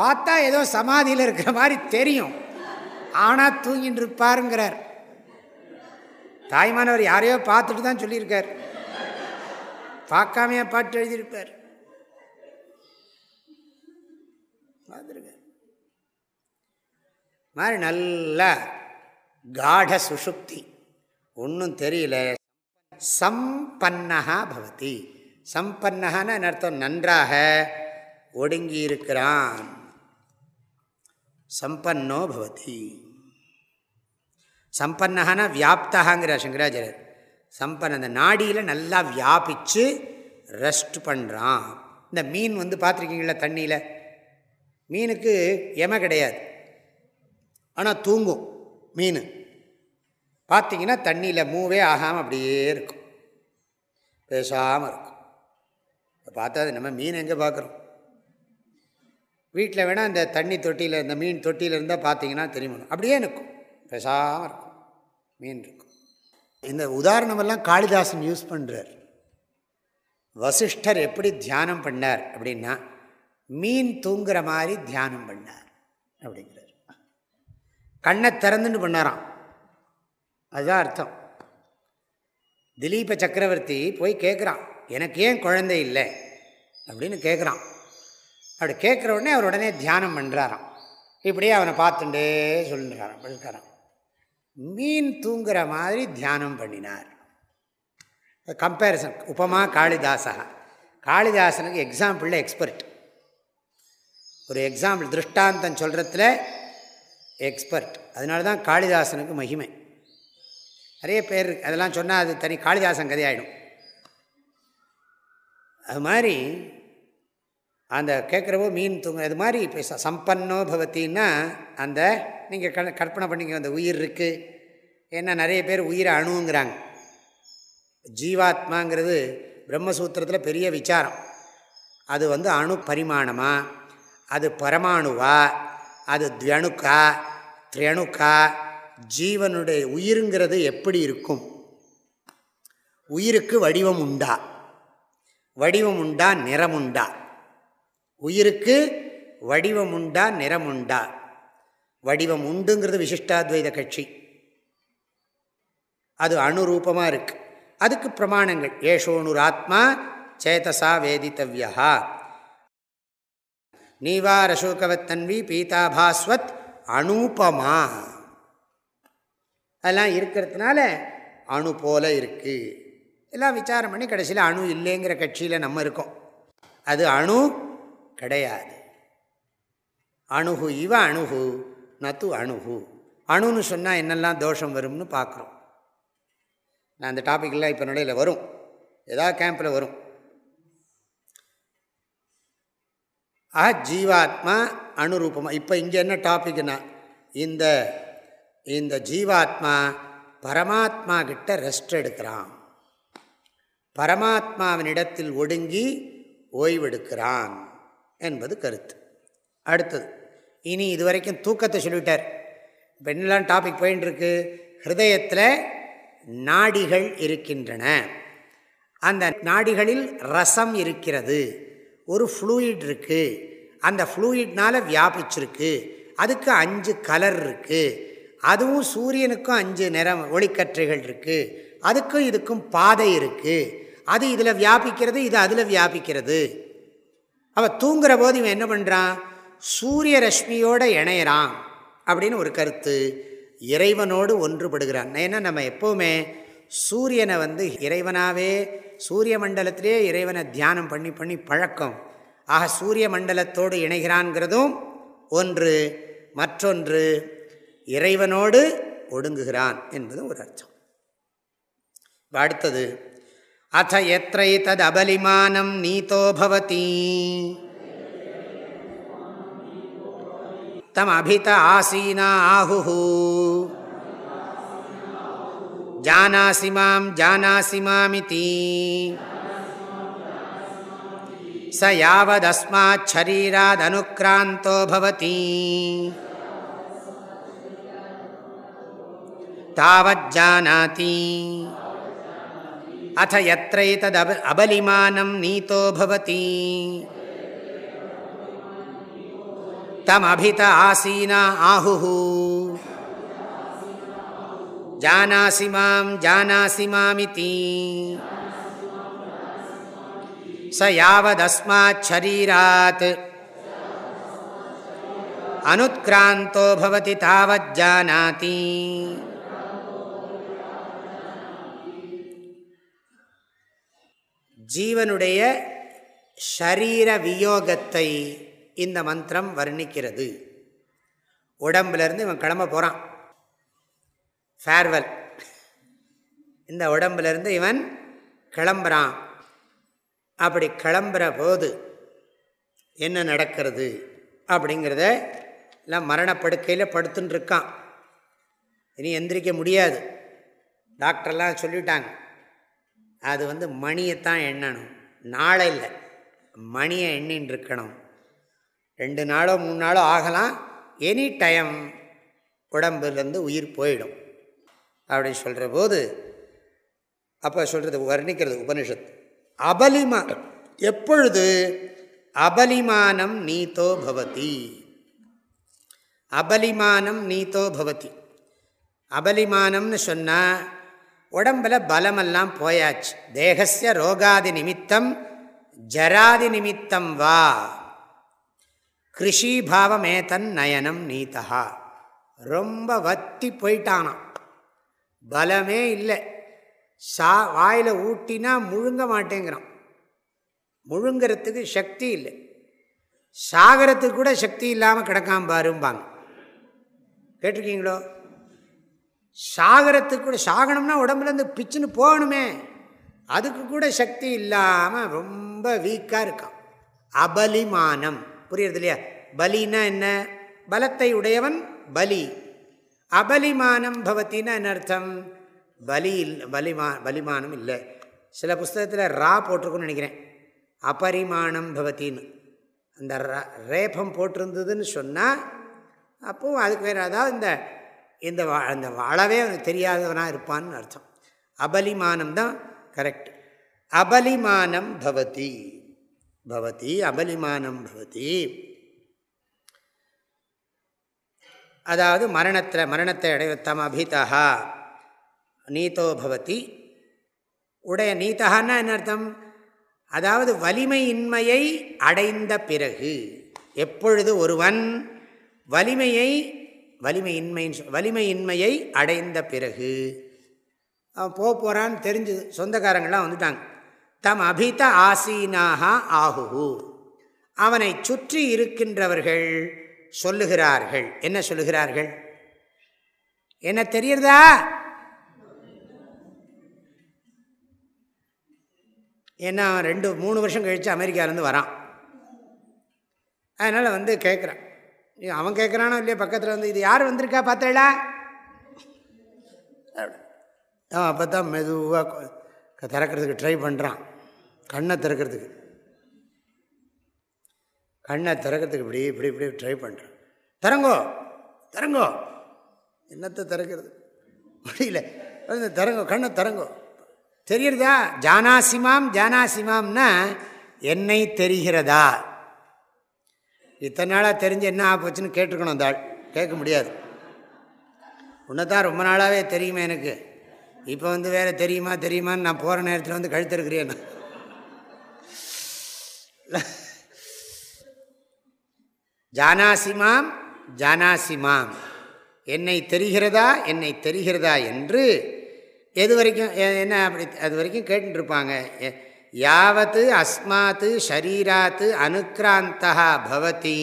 பார்த்தா ஏதோ சமாதியில் இருக்கிற மாதிரி தெரியும். ஆனால் தூங்கிட்டு இருப்பாருங்கிறார் தாய்மானவர் யாரையோ பார்த்துட்டு தான் சொல்லியிருக்கார். பார்க்காமையா பாட்டு எழுதியிருப்பார். பார்த்துருங்க. மாதிரி நல்லா காட சுஷுப்தி ஒன்றும் தெரியல. சம்பன்னகா பவதி. சம்பன்னகான அர்த்தம்? நன்றாக ஒடுங்கி இருக்கிறான் சம்பன்னோ பவதி. சம்பன்னகனா வியாப்தகாங்கிறார் சங்கராச்சாரியர். சம்பன் அந்த நாடியில் நல்லா வியாபித்து ரெஸ்ட் பண்ணுறான் இந்த மீன் வந்து பார்த்துருக்கீங்களா தண்ணியில்? மீனுக்கு எம கிடையாது. ஆனால் தூங்கும் மீன். பார்த்தீங்கன்னா தண்ணியில் மூவே ஆகாமல் அப்படியே இருக்கும். பேசாமல் இருக்கும். பார்த்தா அது நம்ம மீன் எங்கே பார்க்குறோம் வீட்டில் வேணால் இந்த தண்ணி தொட்டியில் இந்த மீன் தொட்டியில் இருந்தால் பார்த்தீங்கன்னா தெரியும். அப்படியே இருக்கும். பேசாமல் இருக்கும். மீன் இருக்கும். இந்த உதாரணமெல்லாம் காளிதாசன் யூஸ் பண்ணுறார் வசிஷ்டர் எப்படி தியானம் பண்ணார் அப்படின்னா மீன் தூங்குற மாதிரி தியானம் பண்ணார் அப்படிங்கிறார். கண்ணை திறந்துன்னு பண்ணாராம். அதுதான் அர்த்தம். திலீப சக்கரவர்த்தி போய் கேட்குறான் எனக்கு ஏன் குழந்தை இல்லை? அப்படின்னு கேட்குறான் அப்படி கேட்குற உடனே அவர் உடனே தியானம் பண்ணுறாராம் இப்படியே அவனை பார்த்துட்டே சொல்லுறாராம் இருக்காராம் மீன் தூங்குற மாதிரி தியானம் பண்ணினார். கம்பேரிசன் உபமா காளிதாசா. காளிதாசனுக்கு எக்ஸாம்பிளில் எக்ஸ்பர்ட் ஒரு எக்ஸாம்பிள் திருஷ்டாந்தம் சொல்கிறதுல எக்ஸ்பர்ட் அதனால தான் காளிதாசனுக்கு மகிமை. நிறைய பேர் அதெல்லாம் சொன்னால் அது தனி காளிதாசன் கதையாயிடும். அது மாதிரி அந்த கேட்குறவோ மீன் தூங்க அது மாதிரி இப்போ சம்பன்னோ பவத்தின்னா அந்த நீங்கள் க கற்பனை பண்ணிக்க அந்த உயிர் இருக்குது ஏன்னா நிறைய பேர் உயிரை அணுங்கிறாங்க. ஜீவாத்மாங்கிறது பிரம்மசூத்திரத்தில் பெரிய விசாரம். அது வந்து அணு பரிமாணமாக அது பரமாணுவா அது துவணுக்கா திரியணுக்கா ஜீவனுடைய உயிருங்கிறது எப்படி இருக்கும்? உயிருக்கு வடிவம் உண்டா? வடிவம் உண்டா நிறமுண்டா உயிருக்கு வடிவம் உண்டா நிறமுண்டா வடிவம் உண்டுங்கிறது விசிஷ்டாத்வைத கட்சி. அது அணுரூபமாக இருக்குது அதுக்கு பிரமாணங்கள். ஏஷோனுர் ஆத்மா சேதசா வேதித்தவ்யா நீவா ரசோகவத்தன்வி பீதாபாஸ்வத் அனுபமா. அதெல்லாம் இருக்கிறதுனால அணு போல இருக்குது எல்லாம் விசாரம் பண்ணி கடைசியில் அணு இல்லைங்கிற கட்சியில் நம்ம இருக்கோம். அது அணு கிடையாது. அணுகு இவ அணுகு நத்து அணுகு. அணுன்னு சொன்னால் என்னெல்லாம் தோஷம் வரும்னு பார்க்குறோம். நான் அந்த டாப்பிக்கெல்லாம் இப்போ நடையில் வரும். ஏதாவது கேம்பில் வரும். ஆ ஜீவாத்மா அனுரூபமாக இப்போ இங்கே என்ன டாபிக்னா இந்த இந்த ஜீவாத்மா பரமாத்மா கிட்ட ரெஸ்ட் எடுக்கிறான். பரமாத்மாவினிடத்தில் ஒடுங்கி ஓய்வெடுக்கிறான் என்பது கருத்து. அடுத்தது இனி இதுவரைக்கும் தூக்கத்தை சொல்லிவிட்டார் இப்போ என்னெல்லாம் டாபிக் போயின்னு இருக்கு? ஹிருதயத்தில் நாடிகள் இருக்கின்றன. அந்த நாடிகளில் ரசம் இருக்கிறது. ஒரு ஃப்ளூயிட் இருக்குது அந்த ஃப்ளூயிட்னால் வியாபிச்சிருக்கு. அதுக்கு அஞ்சு கலர் இருக்குது அதுவும் சூரியனுக்கும் அஞ்சு நிறம் ஒளிக்கற்றைகள் இருக்குது அதுக்கும் இதுக்கும் பாதை இருக்குது அது இதில் வியாபிக்கிறது இது அதில் வியாபிக்கிறது. அவள் தூங்குற போது இவன் என்ன பண்ணுறான் சூரிய ரஷ்மியோடு இணையிறான். அப்படின்னு ஒரு கருத்து. இறைவனோடு ஒன்றுபடுகிறான். ஏன்னா நம்ம எப்போவுமே சூரியனை வந்து இறைவனாகவே சூரிய மண்டலத்திலே இறைவனை தியானம் பண்ணி பண்ணி பழக்கம். ஆக சூரிய மண்டலத்தோடு இணைகிறான்கிறதும் ஒன்று மற்றொன்று இறைவனோடு ஒடுங்குகிறான் என்பதும் ஒரு அர்த்தம். அடுத்தது அத்த எத்தை தது அபலிமானம் நீத்தோபவதி தம் அபித ஆசீனா ஆஹு जानासि माँ, जानासि मामिति। स यावदस्माच्छरीरादनुक्रान्तो भवति। तावज्जानाति अथ यत्रैतदब अबलिमानं नीतो भवति। तमभित आसीना आहुः। ஜானாசி மாம் ஜானாசி மாமிதி ச யாவதஸ்மாத் சரீராத் அனுத்கிராந்தோ பவதி தாவத் ஜானாதி ஜீவனுடைய ஷரீர வியோகத்தை இந்த மந்திரம் வர்ணிக்கிறது. உடம்புலேருந்து இவன் கிளம்ப போகிறான் ஃபேர்வெல் இந்த உடம்புலேருந்து இவன் கிளம்புறான். அப்படி கிளம்புற போது என்ன நடக்கிறது அப்படிங்கிறத எல்லாம் மரணப்படுக்கையில் படுத்துன்னு இருக்கான். இனி எந்திரிக்க முடியாது. டாக்டர்லாம் சொல்லிட்டாங்க. அது வந்து மணியைத்தான் எண்ணணும். நாளை இல்லை. மணியை எண்ணின்னு இருக்கணும். ரெண்டு நாளோ மூணு நாளோ ஆகலாம். எனி டைம் உடம்புலேருந்து உயிர் போயிடும். அப்படின்னு சொல்கிற போது அப்போ சொல்கிறது வர்ணிக்கிறது உபனிஷத். அபலிமா எப்பொழுது? அபலிமானம் நீத்தோ பவதி. அபலிமானம் நீத்தோ பவதி. அபலிமானம்னு சொன்னால் உடம்பில் பலமெல்லாம் போயாச்சு. தேகசிய ரோகாதி நிமித்தம் ஜராதி நிமித்தம் வா. கிருஷிபாவமேதன் நயனம் நீத்தா ரொம்ப வத்தி போயிட்டானான் பலமே இல்லை. சா வாயில் ஊட்டினா முழுங்க மாட்டேங்கிறான். முழுங்கிறதுக்கு சக்தி இல்லை. சாகரத்துக்கு கூட சக்தி இல்லாமல் கிடக்காம பாரும்பாங்க. கேட்டிருக்கீங்களோ? சாகரத்துக்கு கூட சாகனம்னா உடம்புலேருந்து பிச்சுன்னு போகணுமே. அதுக்கு கூட சக்தி இல்லாமல் ரொம்ப வீக்காக இருக்கான். அபலிமானம். புரியுறது இல்லையா பலின்னா என்ன? பலத்தை உடையவன் பலி. அபலிமானம் பவத்தின்னா என்ன அர்த்தம் பலி இல் பலிமா பலிமானம் இல்லை. சில புஸ்தகத்தில் ரா போட்டிருக்குன்னு நினைக்கிறேன். அபரிமாணம் பவத்தின்னு அந்த ரேபம் போட்டிருந்ததுன்னு சொன்னால் அப்போது அதுக்கு வேறு அதாவது இந்த இந்த அந்த அளவே அவனுக்கு தெரியாதவனாக இருப்பான்னு அர்த்தம். அபலிமானம் தான் கரெக்ட் அபலிமானம் பவதி. பவதி அபலிமானம் பவதி. அதாவது மரணத்தில் மரணத்தை அடைய தம் அபிதா நீத்தோ பவதி. உடைய நீத்தகான்னா என்ன அர்த்தம்? அதாவது வலிமையின்மையை அடைந்த பிறகு எப்பொழுது ஒருவன் வலிமையை வலிமையின்மை வலிமையின்மையை அடைந்த பிறகு அவன் போக போகிறான்னு தெரிஞ்சு சொந்தக்காரங்களாம் வந்துட்டாங்க. தம் அபித ஆசீனாக ஆகுகு. அவனை சுற்றி இருக்கின்றவர்கள் சொல்லுகிறார்கள். என்ன சொல்லுகிறார்கள்? என்ன தெரியறதா ஏன்னா ரெண்டு மூணு வருஷம் கழித்து அமெரிக்காவிலேருந்து வரான். அதனால் வந்து கேட்குறான். அவன் கேட்குறானோ இல்லையா பக்கத்தில் வந்து இது யார் வந்திருக்கா பார்த்தேடா அப்போ தான் மெதுவாக திறக்கிறதுக்கு ட்ரை பண்ணுறான் கண்ணை திறக்கிறதுக்கு. கண்ணை திறக்கிறதுக்கு இப்படி இப்படி இப்படி ட்ரை பண்ணுறேன் திறங்கோ திறங்கோ. என்னத்தை திறக்கிறது? முடியல. திறங்கோ கண்ணை திறங்கோ. தெரியுறதா? ஜானாசிமாம் ஜானாசிமாம்னா என்னை தெரிகிறதா? இத்தனை நாளாக தெரிஞ்சு என்ன ஆப்போச்சுன்னு கேட்டுருக்கணும் அந்த ஆள். கேட்க முடியாது. உன்னை தான் ரொம்ப நாளாகவே தெரியுமே எனக்கு. இப்போ வந்து வேறு தெரியுமா தெரியுமான்னு நான் போகிற நேரத்தில் வந்து கழுத்திருக்கிறேன் ஜானாசிமாம் ஜானாசிமாம் என்னை தெரிகிறதா என்னை தெரிகிறதா என்று எது வரைக்கும் என்ன அப்படி அது வரைக்கும் கேட்டுருப்பாங்க யாவத்து அஸ்மாத்து ஷரீராத்து அனுக்ராந்தா பவதி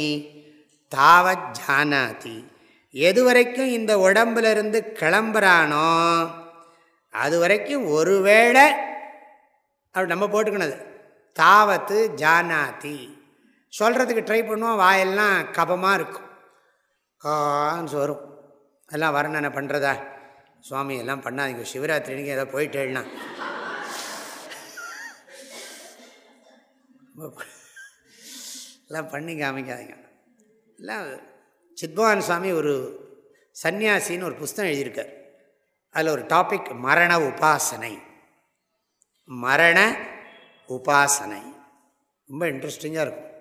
தாவத் ஜானாதி. எது வரைக்கும் இந்த உடம்புலேருந்து கிளம்புறானோ அது வரைக்கும் ஒருவேளை அப்படி நம்ம போட்டுக்கணும் தாவத்து ஜானாதி. சொல்கிறதுக்கு ட்ரை பண்ணுவோம். வாயெல்லாம் கபமாக இருக்கும். கான்னு வரும் எல்லாம் வர்ணனை பண்ணுறதா சுவாமி எல்லாம் பண்ணாதீங்க. சிவராத்திரிக்கு ஏதோ போயிட்டேன்னா. எல்லாம் பண்ணி காமிக்காதீங்க. எல்லாம் சித்பவான் சுவாமி ஒரு சன்னியாசின்னு ஒரு புஸ்தகம் எழுதியிருக்கார். அதில் ஒரு டாபிக் மரண உபாசனை. மரண உபாசனை. ரொம்ப இன்ட்ரெஸ்டிங்காக இருக்கும்.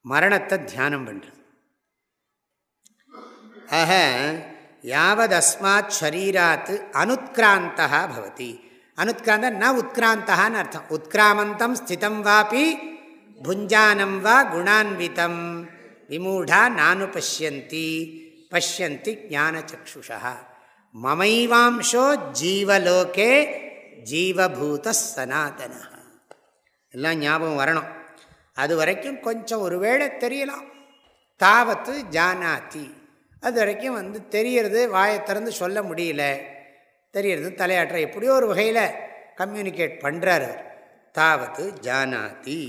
மரணத்தை தியானம் பண்ணுறது ஆக யாவத் அஸ்மாத் ஷரீராத் அனுத்கிராந்தா பவதி. அனுத்கிராந்த ந உத்கிராந்தான்னு அர்த்தம். உத்கிராமந்தம் ஸ்திதம் வாபி புஞ்சானம் வா குணான்விதம். விமூடா நானு பசியந்தி பசியந்தி ஞானச்சக்ஷுஷா. மமைவாம்சோ ஜீவலோகே ஜீவபூத சனாதன எல்லாம் ஞாபகம் வரணும். அது வரைக்கும் கொஞ்சம் ஒருவேளை தெரியலாம். தாவத்து ஜானாத்தி அது வரைக்கும் வந்து தெரியறது வாயை திறந்து சொல்ல முடியல. தெரியறது தலையாற்ற எப்படியோ ஒரு வகையில் கம்யூனிகேட் பண்ணுறாரு தாவத்து ஜானாதி.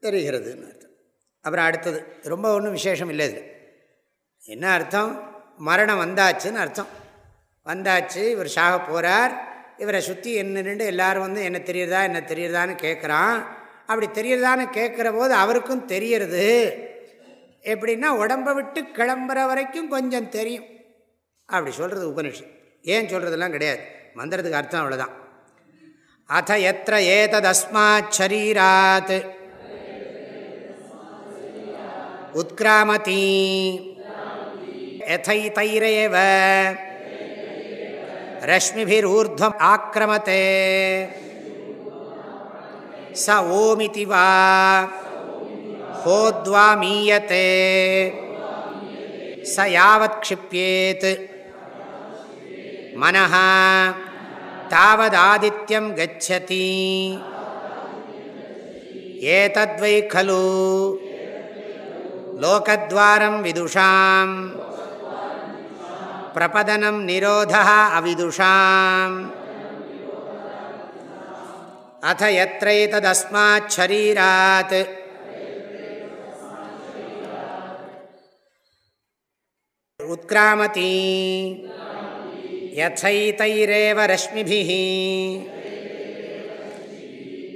தெரிகிறதுன்னு அர்த்தம். அப்புறம் அடுத்தது ரொம்ப ஒன்றும் விசேஷம் இல்லை இது. என்ன அர்த்தம்? மரணம் வந்தாச்சுன்னு அர்த்தம். வந்தாச்சு இவர் சாக போகிறார் இவரை சுற்றி என்னென்னு எல்லோரும் வந்து என்ன தெரியுறதா என்ன தெரியுறதான்னு கேட்குறான் அப்படி தெரியுறதான்னு கேட்குற போது அவருக்கும் தெரியறது. எப்படின்னா உடம்பை விட்டு கிளம்புற வரைக்கும் கொஞ்சம் தெரியும். அப்படி சொல்கிறது உபனிஷம் ஏன் சொல்கிறதெல்லாம் கிடையாது. மந்திரத்துக்கு அர்த்தம் அவ்வளோதான் அத எத்த ஏததஸ்மாத் ஷரீராத் உத்கிராமதி எதை எதைதைரேவ रश्मिभिरूर्ध्वम् आक्रमते स ओमिति वा होद्वा मीयते स यावत् क्षिप्येत् मनः तावदादित्यं गच्छति एतद्वै खलु लोकद्वारं विदुषाम् प्रपदनं निरोधः अविदुषाम्। अथ यत्रैतदस्माच्छरीरात्। उत्क्रामती यथैतैरेव रश्मिभिः।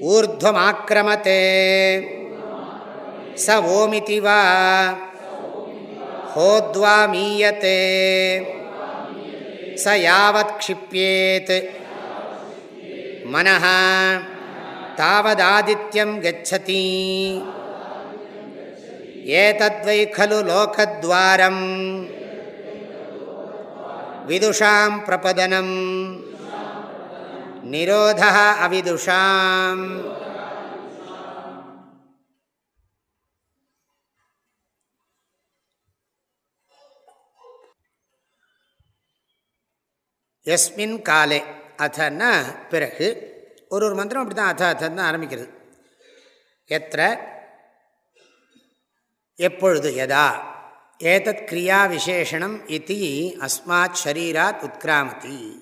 ऊर्ध्वमाक्रमते। स ओमिति वा। होद्वा मीयते। ச யாவத் க்ஷிப்யேத் மனஹ தாவதாதித்யம் கச்சதி ஏதத்வை खलु லோகத்வாரம் விதுஷாம் பிரபதனம் நிரோதா அவிதுஷாம் எஸ்மின் காலே. அதன்னா பிறகு ஒரு ஒரு மந்திரம் அப்படி தான் அத அத்தன் ஆரம்பிக்கிறது. எத்த எப்பொழுது எதா? ஏதத் கிரியா விசேஷனம் இது அஸ்மாத் ஷரீராத் உத்கிராமதி.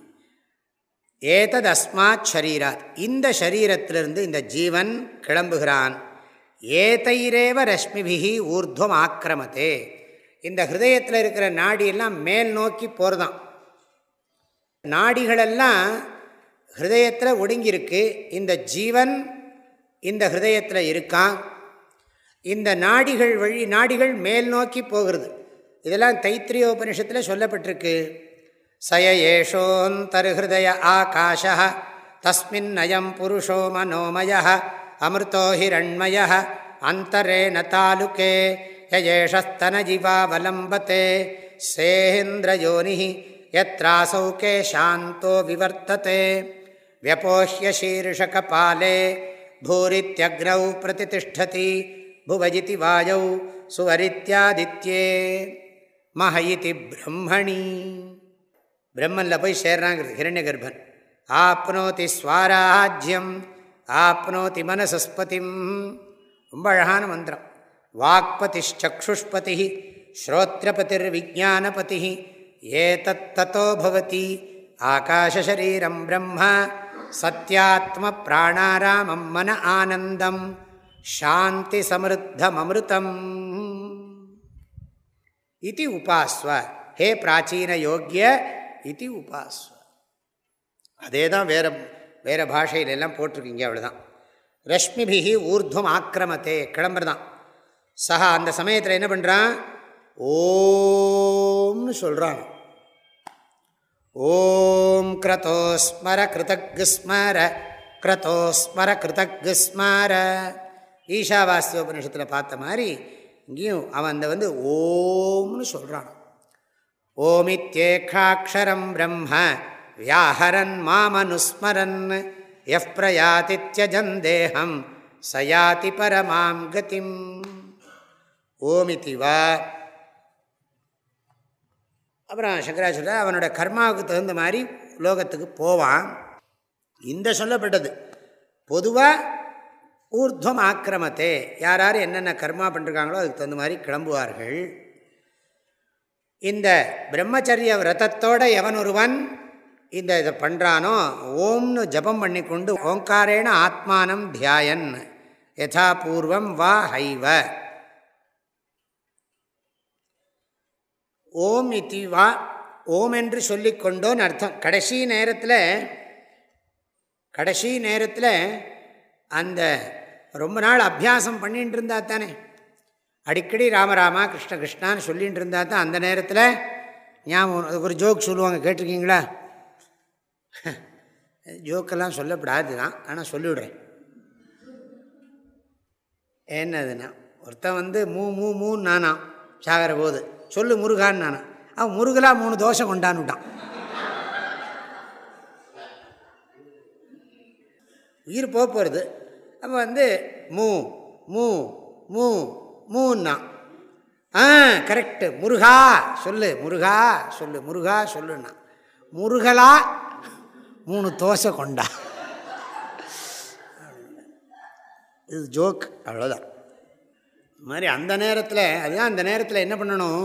ஏதத் அஸ்மாத் ஷரீராத். இந்த ஷரீரத்திலிருந்து இந்த ஜீவன் கிளம்புகிறான். ஏதைரேவ ரஷ்மிபிகி ஊர்துவம் ஆக்கிரமத்தே இந்த ஹிருதயத்தில் இருக்கிற நாடியெல்லாம் மேல் நோக்கி போகிறதான் நாடிகளெல்லாம் ஹிருதயத்தில் ஒடுங்கியிருக்கு. இந்த ஜீவன் இந்த ஹிருதயத்தில் இருக்கான். இந்த நாடிகள் வழி நாடிகள் மேல் நோக்கி போகிறது. இதெல்லாம் தைத்திரிய உபனிஷத்தில் சொல்லப்பட்டிருக்கு. சய ஏஷோந்தர்ஹய ஆகாஷ தஸ்மின் நயம் புருஷோ மனோமய அமிர்தோ ஹிரண்மய அந்தரேன தாலுகே யேஷஸ்தனஜிவாவலம்பத்தே சேந்திரயோனி यत्रासौके शान्तो विवर्तते व्यपोह्य शीर्षकपाले भूरित्यग्नौ प्रतितिष्ठति भुवजिति वायौ சுவரித்யாதித்யே மஹ இதி பிரம்மணி பிரம்மனில் போய் சேர்றாங்கிறது ஹிரண்ய கர்ப்பன் ஆப்னோதி ஸ்வராஜ்யம் ஆப்னோதி மனசஸ்பதிம் ரொம்ப அழகான மந்திரம் வாக்பதிச்சக்ஷுஷ்பதி ஸ்ரோத்ரபதிர் விஜானபதி ஏதத்தோ பவதி. ஆகாஷரீரம் பிரம்ம. சத்யாத்ம பிராணாராமம் மன ஆனந்தம். சாந்தி சமிருத்தமமிருத்தம் இது உபாஸ்வ. ஹே பிராச்சீன யோக்கிய இது உபாஸ்வ. அதே தான் வேறு வேறு பாஷையிலெல்லாம் போட்டிருக்கீங்க அவ்வளோதான் ரஷ்மிபிகி ஊர்துவம் ஆக்கிரமத்தே கிளம்புறதான். சஹா அந்த சமயத்தில் என்ன பண்ணுறான் ஓம்னு சொல்கிறான் ஓம் கிரதோஸ்மர கிருதக்ஸ்மர கிரதோஸ்மர ஈஷாவாஸ்திய உபநிஷத்தில் பார்த்த மாதிரி இங்கேயும் அவன் அந்த வந்து ஓம்னு சொல்கிறான் ஓமித்யேகாட்சரம் பிரம்ம வியாஹரன் மாமனுஸ்மரன் எஃப் பிரயாதி பிரயாதித்யஜந்தேகம் சயாதி பரமாம் கதிம். ஓமிதி வா அப்புறம் சங்கராச்சாரிய அவனோட கர்மாவுக்கு தகுந்த மாதிரி லோகத்துக்கு போவான். இந்த சொல்லப்பட்டது. பொதுவாக ஊர்துவம் ஆக்கிரமத்தே. யார் யார் என்னென்ன கர்மா பண்ணிருக்காங்களோ அதுக்கு தகுந்த மாதிரி கிளம்புவார்கள். இந்த பிரம்மச்சரிய விரதத்தோட எவன் ஒருவன் இந்த இதை பண்ணுறானோ ஓம்னு ஜபம் பண்ணி கொண்டு ஓங்காரேன ஆத்மானம் தியாயன். யதாபூர்வம் வா ஹைவ. ஓம் இத்தி வா ஓம் என்று சொல்லிக்கொண்டோன்னு அர்த்தம். கடைசி நேரத்தில் கடைசி நேரத்தில் அந்த ரொம்ப நாள் அபியாசம் பண்ணிகிட்டு இருந்தா தானே. அடிக்கடி ராமராமா கிருஷ்ண கிருஷ்ணான்னு சொல்லிகிட்டு இருந்தா தான் அந்த நேரத்தில் ஞாபகம் ஒரு ஜோக் சொல்லுவாங்க கேட்டிருக்கீங்களா? ஜோக்கெல்லாம் சொல்லப்படாது தான் ஆனால் சொல்லிவிடுறேன் என்னதுன்னா ஒருத்தன் வந்து மூ மூ மூன்னு நானாம் சாகிற போது. சொல்லு முருகான்னு நான். அவன் முருகலாக மூணு தோசை கொண்டான்னுட்டான். உயிர் போக போகிறது அப்போ வந்து மூ மூ மூ மூன்னா. ஆ கரெக்டு முருகா சொல்லு முருகா சொல்லு முருகா சொல்லுன்னா. முருகலா மூணு தோசை கொண்டா. இது ஜோக் அவ்வளோதான் மாதிரி அந்த நேரத்தில் அதுதான் அந்த நேரத்தில் என்ன பண்ணணும்?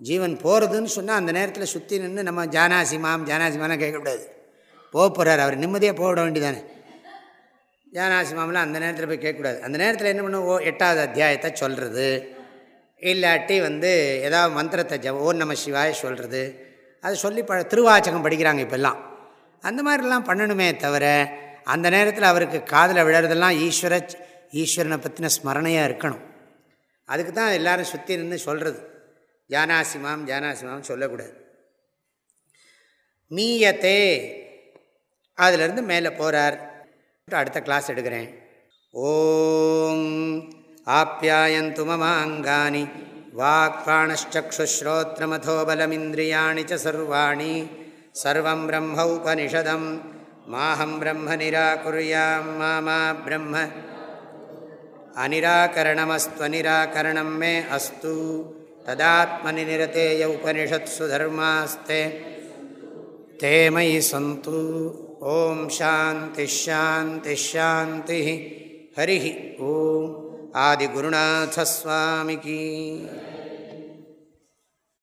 ஜீவன் போகிறதுன்னு சொன்னால் அந்த நேரத்தில் சுற்றி நின்று நம்ம ஜானாசிமாம் ஜானாசிமாலாம் கேட்கக்கூடாது போக போகிறார் அவர் நிம்மதியாக போக வேண்டியதானே. ஜானாசிமாம்லாம் அந்த நேரத்தில் போய் கேட்கக்கூடாது அந்த நேரத்தில் என்ன பண்ணுவோம் ஓ எட்டாவது அத்தியாயத்தை சொல்கிறது இல்லாட்டி வந்து ஏதாவது மந்திரத்தை ஜ ஓ நம சிவாய சொல்கிறது அது சொல்லி ப திருவாச்சகம் படிக்கிறாங்க இப்போல்லாம். அந்த மாதிரிலாம் பண்ணணுமே தவிர அந்த நேரத்தில் அவருக்கு காதில் விழறதெல்லாம் ஈஸ்வர ஈஸ்வரனை பற்றின ஸ்மரணையாக இருக்கணும். அதுக்கு தான் எல்லோரும் சுற்றி நின்று சொல்கிறது ஜானாசிமாம் ஜானாசிமாம் சொல்லக்கூடாது. மீயத்தே அதிலிருந்து மேலே போகிறார் அடுத்த கிளாஸ் எடுக்கிறேன். ஓம் ஆப்யாயந்து மமாங்கானி வாக்பாணச்சுஸ்ரோத்திரமதோபலமிந்திரியாணி சர்வாணி சர்வம் பிரம்ம உபனிஷதம் மாஹம் பிரம்ம நிராகுரியாம் மாமா பிரம்ம अनिराकरणमस्त्वनिराकरणं मे अस्तु तदात्मनिनिरतेय उपनिषत्सु धर्मास्ते ते मयि सन्तु ॐ शान्तिश्शान्तिश्शान्तिः हरिः ॐ आदिगुरुनाथस्वामिकी